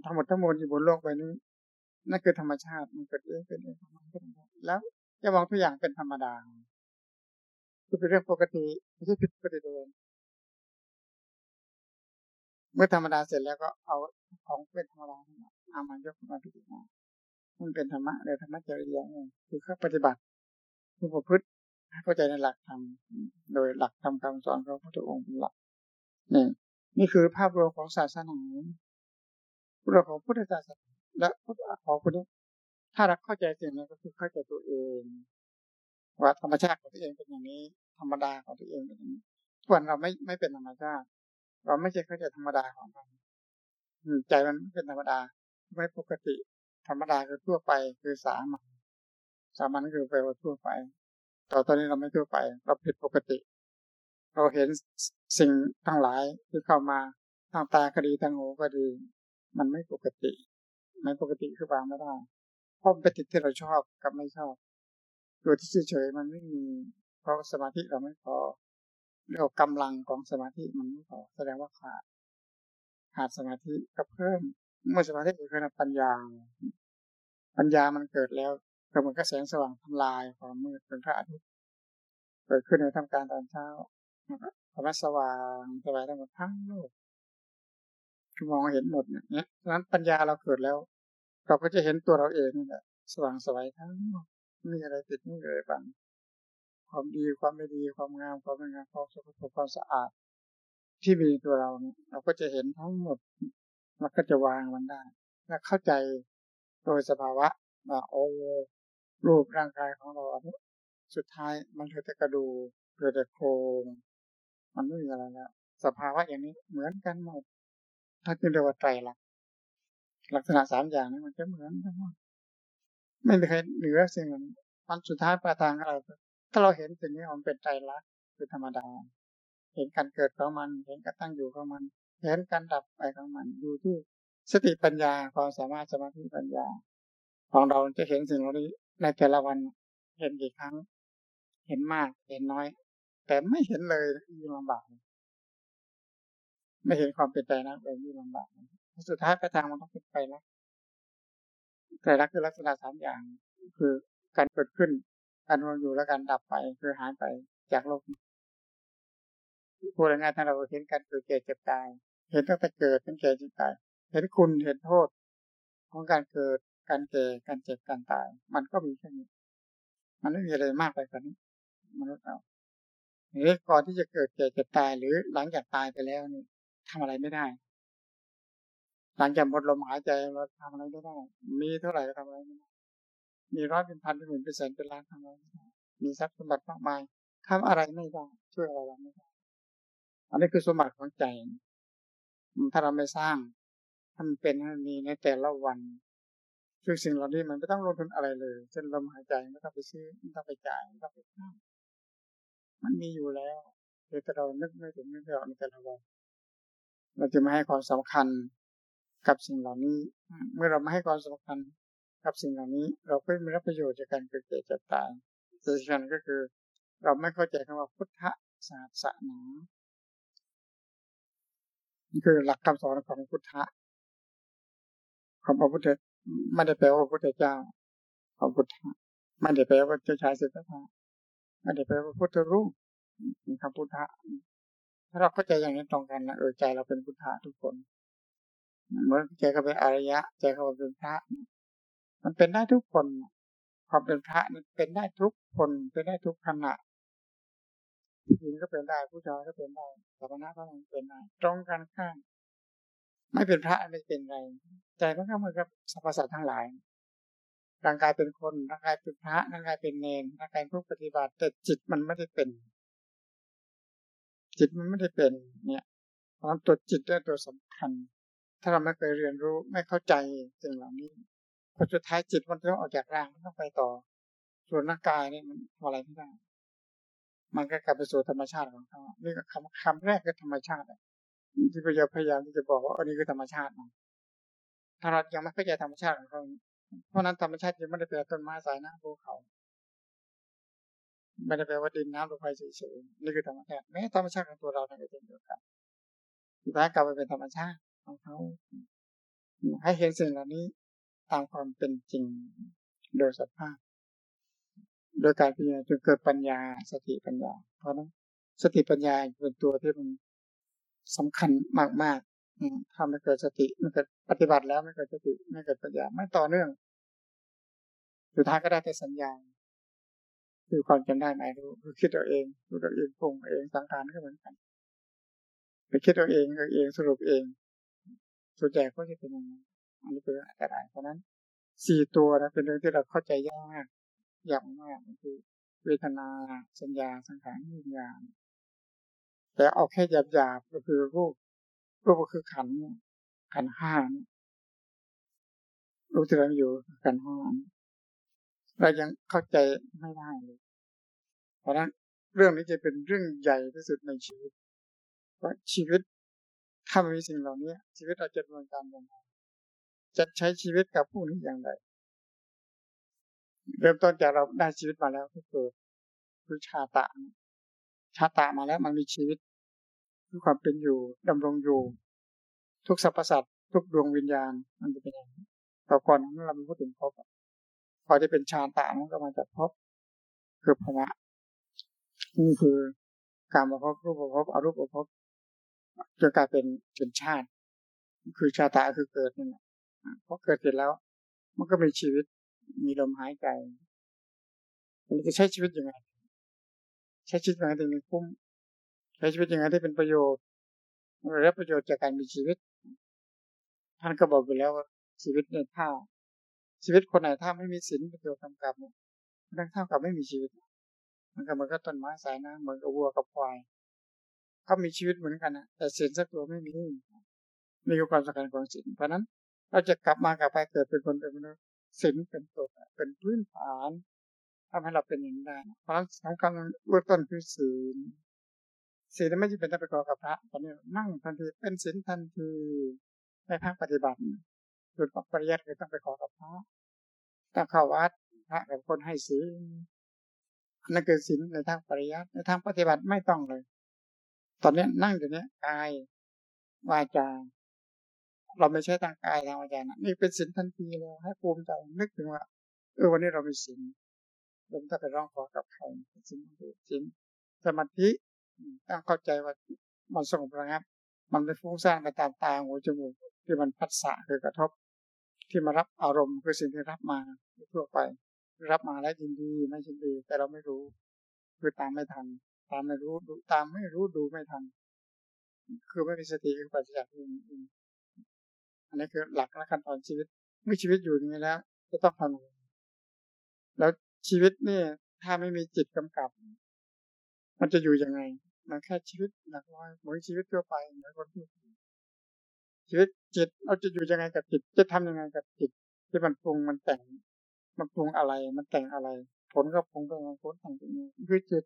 ทั้งหมดทั้งมวลอยู่บนโลกใบนี้นั่นคือธรรมชาติมันเกิดเองเป็นเองแล้วจะมองทุกอย่างเป็นธรรมดา เป็นเรื่องปกติไม่ใช่ผิดปกติเลยเมื่อธรรมดาเสร็จแล้วก็เอาของเป็นธรรมดาเอามายกมาพิจารณามันเป็นธรรมะเดี๋ยวธรรมะจริยาคือข้าปฏิบัติคือประพฤติเข้าใจในหลักธรรมโดยหลักธรรมคำสอนของพระพุทธองค์เป็นหลักนี่นี่คือภาพรวมของศาสนาพุทธของพุทธศาสนาและพุทธของพุทธถ้าเราเข้าใจสิ่งนี้ก็คือเข้าใจตัวเองว่าธรรมชาติของตัวเองเป็นอย่างนี้ ธรรมดาของตัวเองเป็นอย่างนี้ส่วนเราไม่ไม่เป็นธรรมชาติเราไม่ใช่เข้าใจธรรมดาของเราใจมันไม่เป็นธรรมดา ไม่ปกติ ธรรมดาคือทั่วไปคือสามัญสามัญคือแปลว่าทั่วไปต่อตอนนี้เราไม่ทั่วไป เราผิดปกติ เราเห็นสิ่งทั้งหลายที่เข้ามาทางตาก็ดีทางหูก็ดี มันไม่ปกติ ไม่ปกติคือวางไม่ได้เพราะเป็นติดที่เราชอบกับไม่ชอบตัวที่เฉยๆมันไม่มี เพราะสมาธิเราไม่พอเรื่องกำลังของสมาธิมันไม่พอแสดงว่าขาดขาดสมาธิก็เพิ่ม เมื่อสมาธิเกิดขึ้นปัญญา ปัญญามันเกิดแล้วก็เหมือนกับแสงสว่างทำลายความมืดเป็นพระอาทิตย์เกิดขึ้นในทำการตอนเช้าธรรมะสว่างสบายทั้งหมดทั้งโลกคือมองเห็นหมดเนี่ยนั้นปัญญาเราเกิดแล้ว เราก็จะเห็นตัวเราเองนี่แหละสว่างสบายทั้งหมดมีอะไรติดนี่เลยบัง ความดีความไม่ดีความงามความไม่งามความสกปรกความสะอาด ที่มีตัวเราเนี่ยเราก็จะเห็นทั้งหมดมันก็จะวางมันได้และเข้าใจโดยสภาวะว่าโอ้รูปร่างกายของเราสุดท้ายมันเหลือแต่กระดูกเหลือแต่โครงมันไม่มีอะไรแล้วสภาวะอย่างนี้เหมือนกันหมดถ้าจึงเรียกว่าไตรลักษณ์ลักษณะสามอย่างนี้มันจะเหมือนกันหมดไม่มีใครเหนือสิ่งนั้นมันสุดท้ายปลายทางอะไร ถ้าเราเห็นสิ่งนี้มันเป็นไตรลักคือธรรมดา เห็นการเกิดของมัน เห็นการตั้งอยู่ของมัน เห็นการดับไปของมันอยู่ที่สติปัญญาความสามารถสมาธิปัญญา ของเราจะเห็นสิ่งเหล่านี้ในแต่ละวันเห็นกี่ครั้ง เห็นมากเห็นน้อย แต่ไม่เห็นเลยยิ่งลำบากไม่เห็นความเป็นใจนะเลยยิ่งลำบากสุดท้ายไปทางมันต้องเป็นไปแล้วแต่ละคือลักษณะสามอย่าง คือการเกิดขึ้น การวนอยู่และการดับไปคือหายไปจากโลกพูดง่ายๆถ้าเราเห็นการเกิดเกิดเจ็บตาย เห็นตั้งแต่เกิดตั้งแก่เจ็บตาย เห็นคุณเห็นโทษ ของการเกิดการแก่การเจ็บการตาย มันก็มีแค่นี้มันไม่มีอะไรมากไปกว่านี้มนุษย์เราหรือก่อนที่จะเกิดแก่เจ็บตายหรือหลังจากตายไปแล้วนี่ทำอะไรไม่ได้ หลังจากหมดลมหายใจเราทำอะไรไม่ได้ มีเท่าไหร่ก็ทำอะไรไม่ได้ มีร้อยเป็นพันเป็นหมื่นเป็นแสนเป็นล้านทำอะไรมีทรัพย์สมบัติมากมายทำอะไรไม่ได้ช่วยอะไรเราไม่ได้อันนี้คือสมบัติของใจ ถ้าเราไม่สร้างทำเป็นให้มีในแต่ละวันคือสิ่งเหล่านี้มันไม่ต้องลงทุนอะไรเลยเช่นลมหายใจไม่ต้องไปซื้อไม่ต้องไปจ่ายไม่ต้องไปสร้างมันมีอยู่แล้วแต่เรานึกไม่ถึงไม่ออกในแต่ละวันเราจะไม่ให้ความสำคัญกับสิ่งเหล่านี้ เมื่อเราไม่ให้ความสำคัญ กับสิ่งเหล่านี้เราก็ไม่รับประโยชน์จากการเกิดเจ็บจ็บตายสิ่งสำคัญก็คือ เราไม่เข้าใจคำว่าพุทธศาสนานี่คือหลักคำสอนของพุทธะของพระพุทธไม่ได้แปลว่าพระพุทธเจ้าของพุทธะไม่ได้แปลว่าเจ้าชายสิทธัตถะไม่ได้แปลว่าพุทธรูปมีคำพุทธะถ้าเราเข้าใจอย่างนี้ตรงกันนะเออใจเราเป็นพุทธะทุกคนเหมือนใจเขาเป็นอริยะ ใจเขาเป็นพระ มันเป็นได้ทุกคนความเป็นพระนี่เป็นได้ทุกคนเป็นได้ทุกขณะผู้หญิงก็เป็นได้ผู้ชายก็เป็นได้สมณะก็เป็นได้ตรงกันข้ามไม่เป็นพระไม่เป็นไรใจมันก็เหมือนกับสรรพสัตว์ทั้งหลายร่างกายเป็นคนร่างกายเป็นพระร่างกายเป็นเนรร่างกายผู้ปฏิบัติ แต่จิตมันไม่ได้เป็น จิตมันไม่ได้เป็น เนี่ยความตัวจิตได้ตัวสำคัญ ถ้าเราไม่เคยเรียนรู้ไม่เข้าใจสิ่งเหล่านี้ พอสุดท้ายจิตมันต้องออกจากร่างมันต้องไปต่อ ส่วนร่างกายเนี่ยมันทำอะไรไม่ได้ มันก็กลับไปสู่ธรรมชาติของเขานี่ก็คำคำแรกคือธรรมชาติที่พยายามพยายามที่จะบอกว่าอันนี้คือธรรมชาตินะถ้าเรายังไม่เข้าใจธรรมชาติของเขาเพราะนั้นธรรมชาติยังไม่ได้แปลต้นไม้สายน้ำภูเขาไม่ได้แปลว่าดินน้ำลมไฟเฉยๆนี่คือธรรมชาติแม้ธรรมชาติของตัวเราเนี่ยก็เช่นเดียวกันสุดท้ายกลับไปเป็นธรรมชาติของเขาให้เห็นสิ่งเหล่านี้ ตามความเป็นจริงโดยสภาพ โดยการพิจารณาจนเกิดปัญญาสติปัญญา เพราะนั้นสติปัญญาเป็นตัวที่มันสำคัญมากทำไม่เกิดสติไม่เกิดปฏิบัติแล้วไม่เกิดสติไม่เกิดปัญญาไม่ต่อเนื่องสุดท้ายก็ได้แต่สัญญาคือความจำได้หมายรู้คือคิดตัวเองรู้ตัวเองปรุงเองสังขารก็เหมือนกันไปคิดตัวเองเองสรุปเองส่วนใหญ่ก็จะเป็นอย่างนั้น อันนี้เป็นอันตรายเพราะนั้นสี่ตัวนะเป็นเรื่องที่เราเข้าใจยากยากมากคือเวทนาสัญญาสังขารวิญญาณแต่เอาแค่หยาบๆก็คือรูปรูปก็คือขันขันห้ารู้ที่เราอยู่ขันห้าเรายังเข้าใจไม่ได้เลยเพราะนั้นเรื่องนี้จะเป็นเรื่องใหญ่ที่สุดในชีวิตเพราชีวิตถ้าไม่มีสิ่งเหล่านี้ชีวิตเราจะดำเนินการอย่างไร จะใช้ชีวิตกับผู้นี้อย่างไร เริ่มต้นจากเราได้ชีวิตมาแล้วก็เกิดคือชาตะ ชาตะมาแล้วมันมีชีวิตคือความเป็นอยู่ดำรงอยู่ ทุกสรรพสัตว์ทุกดวงวิญญาณมันจะเป็นอย่างนี้ต่อก่อนนั้นเราไม่พูดถึงพบพอจะเป็นชาตะมันก็มาจากพบคือภาวะนี่คือการมาพบรูปภพบอรูปภพบจะกลายเป็นชนชาติ คือชาตะคือเกิดนี่นแหละ พอเกิดเสร็จแล้ว มันก็มีชีวิตมีลมหายใจมันจะใช้ชีวิตยังไง ใช้ชีวิตยังไงถึงมีคุ้มใช้ชีวิตยังไงที่เป็นประโยชน์รับประโยชน์จากการมีชีวิต ท่านก็บอกไปแล้วว่าชีวิตเนี่าชีวิตคนไหนถ้าไม่มีศีลเป็นตัวกำกับเนี่ยมันเท่ากับไม่มีชีวิต มันก็เหมือนกับต้นไม้สายน้ำเหมือนกับวัวกับควายเขามีชีวิตเหมือนกันนะแต่ศีลสักตัวไม่มีนี่คือความสำคัญของศีลเพราะนั้น เราจะกลับมากลับไปเกิดเป็นคนเป็นมนุษย์ศีลเป็นตัวเป็นพื้นฐานทำให้เราเป็นอย่างได้เพราะนั้นสำคัญเบื้องต้นคือศีลศีลไม่จำเป็นต้องไปก่อกับพระตอนนี้นั่งทันทีเป็นศีลทันทีในภาคปฏิบัติจุดปริยัติคือต้องไปขอกับพระต้องเข้าวัดพระกับคนให้ศีลนั่นคือศีลในทางปริยัติในทางปฏิบัติไม่ต้องเลย ตอนนี้นั่งอยู่เนี้ยกายวาจา เราไม่ใช่ทางกายทางวาจานะนี่เป็นศีลทันทีเลยให้ภูมิใจนึกถึงว่าเออวันนี้เรามีศีลเราต้องไปร้องขอกับใครศีลศีลสมาธิต้องเข้าใจว่ามันสงบระงับ มันไม่ฟุ้งซ่านไปตามตาหูจมูกที่มันพัดสะคือกระทบ ที่มารับอารมณ์คือสิ่งที่รับมาทั่วไป รับมาแล้วยินดีไม่ยินดี แต่เราไม่รู้ คือตามไม่ทัน ตามไม่รู้ดูตามไม่รู้ดูไม่ทัน คือไม่มีสติคือปัจจัยอื่น อันนี้คือหลักและขั้นตอนชีวิต เมื่อชีวิตอยู่อย่างนี้แล้วจะต้องทำแล้วชีวิตนี่ถ้าไม่มีจิตกำกับ มันจะอยู่ยังไง มันแค่ชีวิตหลักร้อยเหมือนชีวิตทั่วไปเหมือนคนทั่วไปชีวิตจิตเราจะอยู่ยังไงกับจิต จะทำยังไงกับจิต ที่มันปรุงมันแต่ง มันปรุงอะไร มันแต่งอะไร ผลก็ปรุงก็งผลแต่งเป็นคือจิต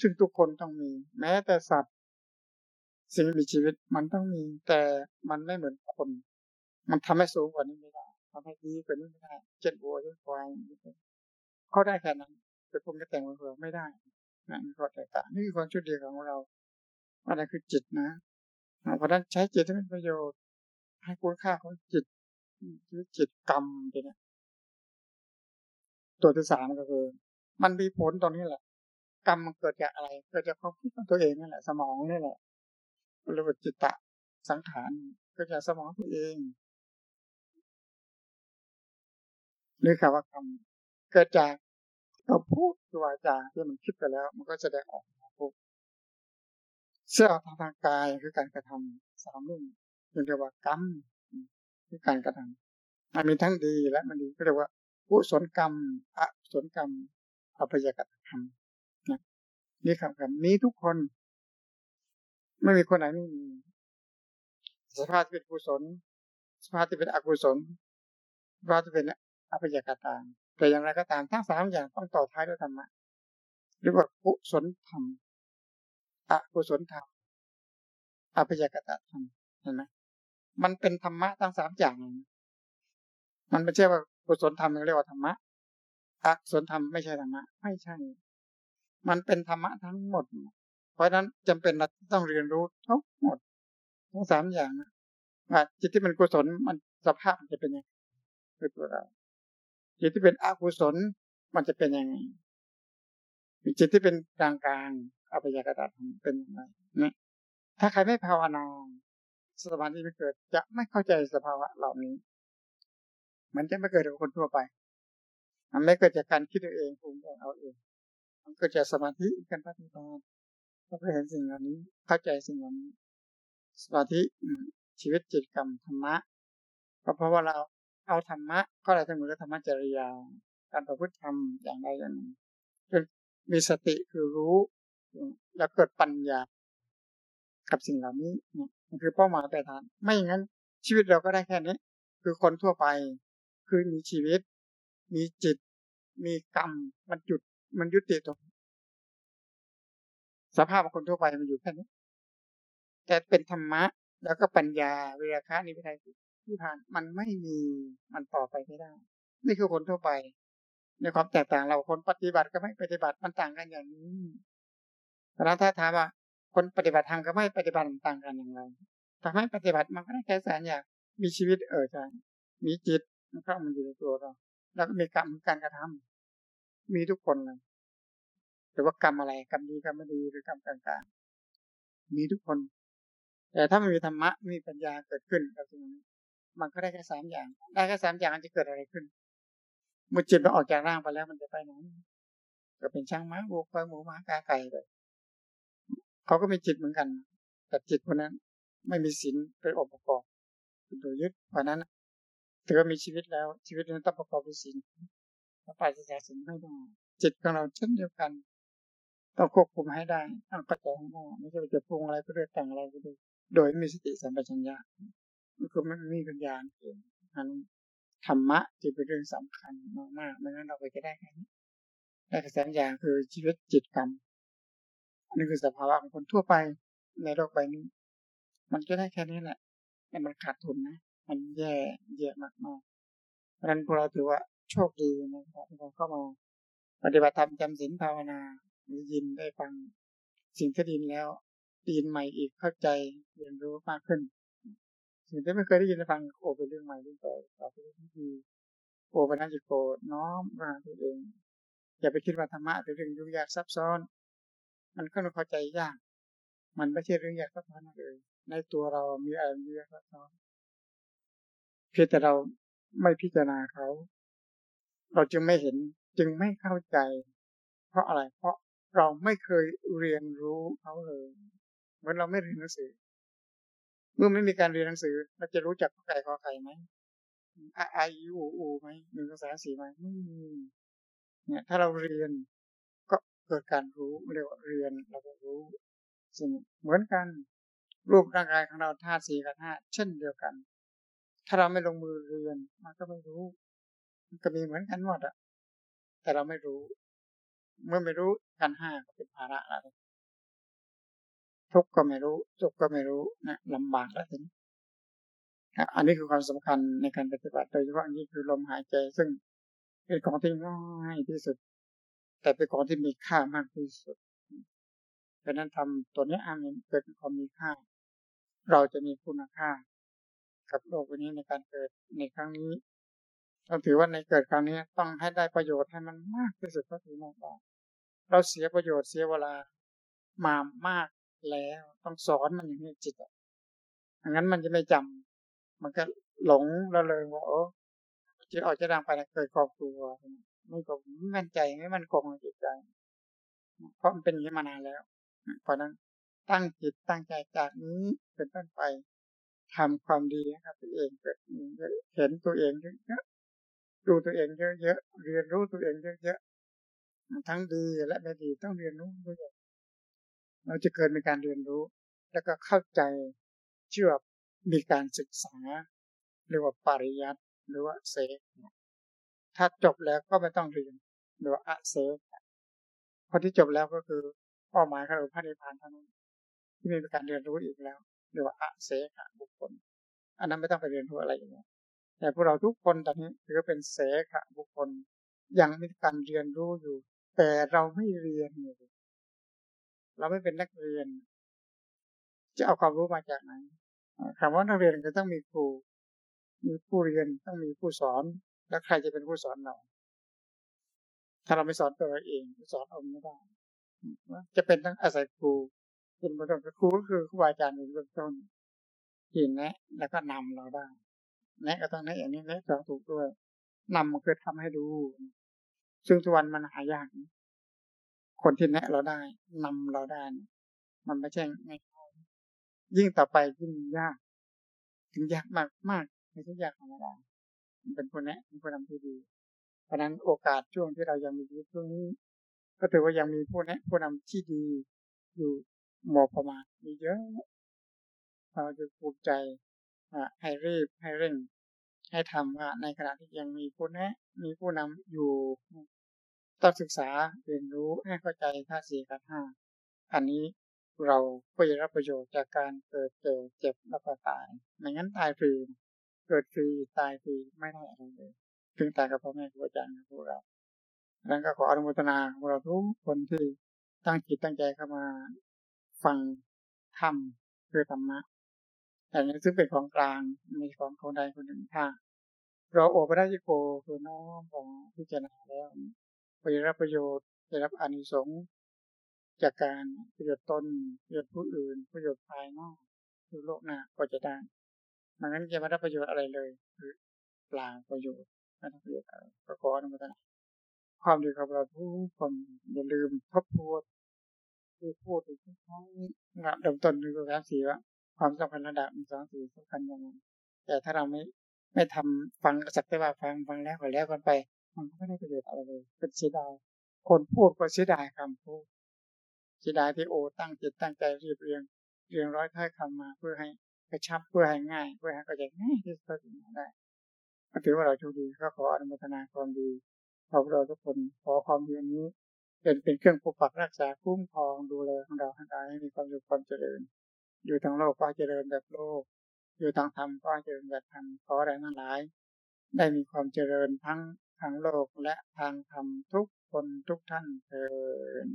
ซึ่งทุกคนต้องมี แม้แต่สัตว์สิ่งมีชีวิตมันต้องมีแต่มันไม่เหมือนคน มันทำให้สูงกว่านี้ไม่ได้ทำให้ดีกว่านี้ไม่ได้เจ็ดบัวเจ็ดควายเขาได้แค่นั้นแต่ปรุงก็แต่งมาเพื่อไม่ได้นั่นก็แตกต่างนี่คือความชุดเดียวของเราอะไรคือจิตนะเพราะนั้นใช้จิตให้เป็นประโยชน์ ให้คุณค่าของจิตคือจิตกรรมตัวนี้ตัวที่สามก็คือ มันมีผลตรงนี้แหละ กรรมมันเกิดจากอะไร เกิดจากความคิดของตัวเองนั่นแหละ สมองนี่แหละเรียกว่าจิตตะสังขารเกิดจากสมองตัวเอง หรือคำว่ากรรมเกิดจากเราพูดตัวาจาที่มันคิดไปแล้ว มันก็จะได้ออกเสื้อทางทางกายคือการกระทำสามเรื่งเรียกว่ากรรมคือการกระทำมันมีทั้งดีและมันดีก็เรียกว่ากุศลกรรมอกุศลกรรมอภิยกรรมนะนี่คำคำนี้ทุกคน ไม่มีคนไหนไม่มีสภาพที่เป็นกุศลสภาพที่เป็นอกุศลสภาพที่เป็น อภิยกตาแต่อย่างไรก็ตามทั้งสามอย่างต้องต่อท้ายด้วยธรรมะเรียกว่ากุศลธรรมอกุศลธรรมอภิยกตธรรมเห็นไหมมันเป็นธรรมะทั้งสามอย่าง มันไม่ใช่ว่ากุศลธรรมเรียกว่าธรรมะอกุศลธรรมไม่ใช่ธรรมะไม่ใช่ มันเป็นธรรมะทั้งหมด เพราะฉะนั้นจำเป็นเราต้องเรียนรู้ทั้งหมดทั้งสามอย่างว่าจิตที่เป็นกุศลมันสภาพมันจะเป็นยังไงคือตัวเรา จิตที่เป็นอกุศลมันจะเป็นยังไงจิตที่เป็นกลางกลางอภิยกตธรรมเป็นยังไงเนี่ยถ้าใครไม่ภาวนาสมาธิไม่เกิด จะไม่เข้าใจสภาวะเหล่านี้ มันจะไม่เกิดกับคนทั่วไป มันไม่เกิดจากการคิดเองปรุงแต่งเอาเอง มันเกิดจากสมาธิการปฏิบัติเราไปเห็นสิ่งเหล่านี้ เข้าใจสิ่งเหล่านี้ สมาธิชีวิตจิตกรรมธรรมะก็เพราะว่าเรา เอาธรรมะก็อะไรทั้งหมดก็ธรรมะจริยา การประพฤติธรรมอย่างใดอย่างหนึ่งจนมีสติคือรู้ แล้วเกิดปัญญา กับสิ่งเหล่านี้นี่คือเป้าหมายปลายทางไม่อย่างนั้นชีวิตเราก็ได้แค่นี้ คือคนทั่วไป คือมีชีวิต มีจิต มีกรรม มันจุด มันยุติตรงสภาพของคนทั่วไปมันอยู่แค่นี้ แต่เป็นธรรมะ แล้วก็ปัญญาเวลาค้านิพพาน ที่ผ่านมันไม่มีมันต่อไปไม่ได้ นี่คือคนทั่วไป ในความแตกต่างเราคนปฏิบัติก็ไม่ปฏิบัติมันต่างกันอย่างนี้แล้วถ้าถามว่า คนปฏิบัติทางก็ไม่ปฏิบัติต่างกันอย่างไรทำให้ปฏิบัติมันก็ได้แค่แสนอย่างมีชีวิตเออใช่มีจิตมันก็มันอยู่ในตัวเรา แล้วก็มีกรรมการกระทำมีทุกคนเลยแต่ว่ากรรมอะไรกรรมดีกรรมไม่ดีหรือกรรมกลางๆ มีทุกคน แต่ถ้าไม่มีธรรมะไม่มีปัญญาเกิดขึ้นกับตรงนี้ มันก็ได้แค่สามอย่าง ได้แค่สามอย่างจะเกิดอะไรขึ้นเมื่อจิตมันออกจากร่างไปแล้วมันจะไปไหนก็เป็นช่างม้าวัวควายหมูหมากาไก่เลยเขาก็มีจิตเหมือนกัน แต่จิตคนนั้นไม่มีศีลเป็นองค์ประกอบเป็นตัวยึดเพราะนั้นถือว่ามีชีวิตแล้ว ชีวิตนั้นต้องประกอบด้วยศีลถ้าไปจากศีลไม่ได้จิตของเราเช่นเดียวกันต้องควบคุมให้ได้ต้องกระจายให้ได้ไม่ใช่จะปรุงอะไรก็เรื่อยแต่งอะไรก็ได้โดยมีสติสัมปชัญญะ มันคือไม่มีปัญญาเองนั้นธรรมะจึงเป็นเรื่องสำคัญมากๆไม่งั้นเราไปจะได้แค่นี้ได้แค่สัญญาคือชีวิตจิตกรรมอันนี้คือสภาวะของคนทั่วไปในโลกใบนี้ มันก็ได้แค่นี้แหละแต่มันขาดทุนนะมันแย่แย่มากๆเพราะนั้นพวกเราถือว่าโชคดีนะครับที่เราเข้ามาปฏิบัติธรรมจำศีลภาวนาได้ยินได้ฟังสิ่งที่ดินแล้วดีนใหม่อีกเข้าใจเรียนรู้มากขึ้น สิ่งที่ไม่เคยได้ยินได้ฟังโอเป็นเรื่องใหม่เรื่องแปลกต่อไปที่โอเป็นนักจิตโกน้อมมาตัวเอง อย่าไปคิดว่าธรรมะเป็นเรื่องยุ่งยากซับซ้อน มันก็เข้าใจยาก มันไม่ใช่เรื่องยากซับซ้อนเลยในตัวเรามีอะไรยุ่งยากซับซ้อนเพียงแต่เราไม่พิจารณาเขา เราจึงไม่เห็นจึงไม่เข้าใจ เพราะอะไรเพราะเราไม่เคยเรียนรู้เขาเลยเหมือนเราไม่เรียนหนังสือ มื่อไม่มีการเรียนหนังสือ เราจะรู้จักข้อไก่ข้อไข่ไหมอาอายูอูไหมหนึ่งสองสาสี่ไหมไม่มีเนี่ยถ้าเราเรียนก็เกิดการรู้เรียกว่าเรียนเราก็รู้สิ่งเหมือนกัน รูปร่างกายของเราธาตุสี่กับธาตุเช่นเดียวกัน ถ้าเราไม่ลงมือเรียนมันก็ไม่รู้มันก็มีเหมือนกันหมดอะแต่เราไม่รู้ เมื่อไม่รู้กันห้าก็เป็นภาระแล้ว ทุกก็ไม่รู้สุขก็ไม่รู้นะลำบากแล้วทีนี้อันนี้คือความสำคัญในการปฏิบัติโดยเฉพาะอันนี้คือลมหายใจ ซึ่งเป็นของที่ง่ายที่สุด แต่เป็นของที่มีค่ามากที่สุดเพราะนั้นทำตัวนี้อ้างเกิดความมีค่า เราจะมีคุณค่า กับโลกวันนี้ในการเกิดในครั้งนี้ต้องถือว่าในเกิดครั้งนี้ต้องให้ได้ประโยชน์ให้มันมากที่สุดก็ถือมาเราเสียประโยชน์เสียเวลามามาก แล้วต้องสอนมันอย่างนี้จิตอะงั้นมันจะไม่จำมันก็หลงระเริงว่าโอ้จิตออกจะดังไปเกิดความกลัวไม่ก็ไม่มั่นใจไม่มั่นคงในจิตใจ เพราะมันเป็นอย่างนี้มานานแล้ว เพราะนั้นตั้งจิตตั้งใจจากนี้เป็นต้นไปทำความดีนะครับตัวเองเกิดเห็นตัวเองเยอะๆดูตัวเองเยอะๆเรียนรู้ตัวเองเยอะทั้งดีและไม่ดีต้องเรียนรู้ด้วย เราจะเกิดมีการเรียนรู้ แล้วก็เข้าใจเชื่อมีการศึกษาเรียกว่าปริยัติหรือว่าเซฟถ้าจบแล้วก็ไม่ต้องเรียนหรือว่าอะเซฟพอที่จบแล้วก็คือเป้าหมายของเราพระนิพพานเท่านั้นที่มีการเรียนรู้อีกแล้วเรียกว่าอะเซฟบุคคล อันนั้นไม่ต้องไปเรียนรู้อะไรอย่างนี้แต่พวกเราทุกคนตอนนี้ถือเป็นเสขะบุคคลยังมีการเรียนรู้อยู่ แต่เราไม่เรียนเลย เราไม่เป็นนักเรียน จะเอาความรู้มาจากไหนคำว่านักเรียนก็ต้องมีครู มีผู้เรียนต้องมีผู้สอน แล้วใครจะเป็นผู้สอนเรา ถ้าเราไม่สอนตัวเราเองสอนเอาไม่ได้จะเป็นต้องอาศัยครูเป็นบทครูก็คือครูอาจารย์ในเบื้องต้นที่แนะ แล้วก็นำเราได้แนะก็ต้องแนะอย่างนี้แนะต้องถูกด้วยนำมันคือทำให้ดู ซึ่งทุกวันมันหายาก คนที่แนะเราได้นำเราได้ มันไม่ใช่ง่ายยิ่งต่อไปยิ่งยาก ถึงยากมากมากไม่ใช่ยากธรรมดาเป็นคนแนะเป็นคนนำที่ดีเพราะนั้นโอกาสช่วงที่เรายังมีชีวิตช่วงนี้ ก็ถือว่ายังมีผู้แนะผู้นำที่ดีอยู่หมอประมาณมีเยอะ เราจะภูมิใจให้รีบให้เร่ง ให้ทำว่าในขณะที่ยังมีผู้แนะ มีผู้นำอยู่ ต้องศึกษาเรียนรู้ให้เข้าใจธาตุสี่กันห้าอันนี้เราก็จะรับประโยชน์จากการเกิดเจ็บเจ็บแล้วก็ตายไม่งั้นตายฟรีเกิดฟรีตายฟรีไม่ได้อะไรเลยถึงตายกับพ่อแม่ครูอาจารย์ของพวกเราดังนั้นก็ขออนุโมทนาของเราทุกคนที่ตั้งจิตตั้งใจเข้ามาฟังธรรมคือธรรมะแต่นี้ซึ่งเป็นของกลางมีของคนใดคนหนึ่งถ้าเราโอปราชิโกคือน้องของพิจารณาแล้ว ไปรับประโยชน์ ได้รับอานิสงส์จากการประโยชน์ตนประโยชน์ผู้อื่น ประโยชน์ภายนอกคือโลกหน้าก็จะได้มันงั้นจะไม่ได้ประโยชน์อะไรเลย คือเปล่าประโยชน์ไม่ได้ประโยชน์อะไรก็ขออนุโมทนาความดีของเราทุกคนอย่าลืมทบทวนที่พูดถึงทุกครั้งเริ่มต้นหนึ่งสามสี่ว่าความสำคัญระดับหนึ่งสองสี่สำคัญยังไงแต่ถ้าเราไม่ไม่ทำฟังสักแต่ว่าฟังฟังแล้วก็แล้วกันไป มันก็ไม่ได้ประโยชน์อะไรเลยเป็นเสียดายคนพูดก็เสียดายคำพูดเสียดายที่โอตั้งจิตตั้งใจเรียบเรียงเรียงร้อยท้ายคำมาเพื่อให้กระชับเพื่อให้ง่าย เพื่อให้เข้าใจง่ายที่สุดได้ก็ถือว่าเราโชคดีก็ขออนุโมทนาความดีขอเราทุกคนขอความดีนี้เป็นเป็นเครื่องปกปักรักษาคุ้มครองดูแลของเราทั้งหลายให้มีความสุขความเจริญ อยู่ทางโลกก็เจริญแบบโลก อยู่ทางธรรมก็เจริญแบบธรรมขอแรงทั้งหลาย ได้มีความเจริญทั้ง ทางโลกและทางธรรมทุกคนทุกท่านเถิด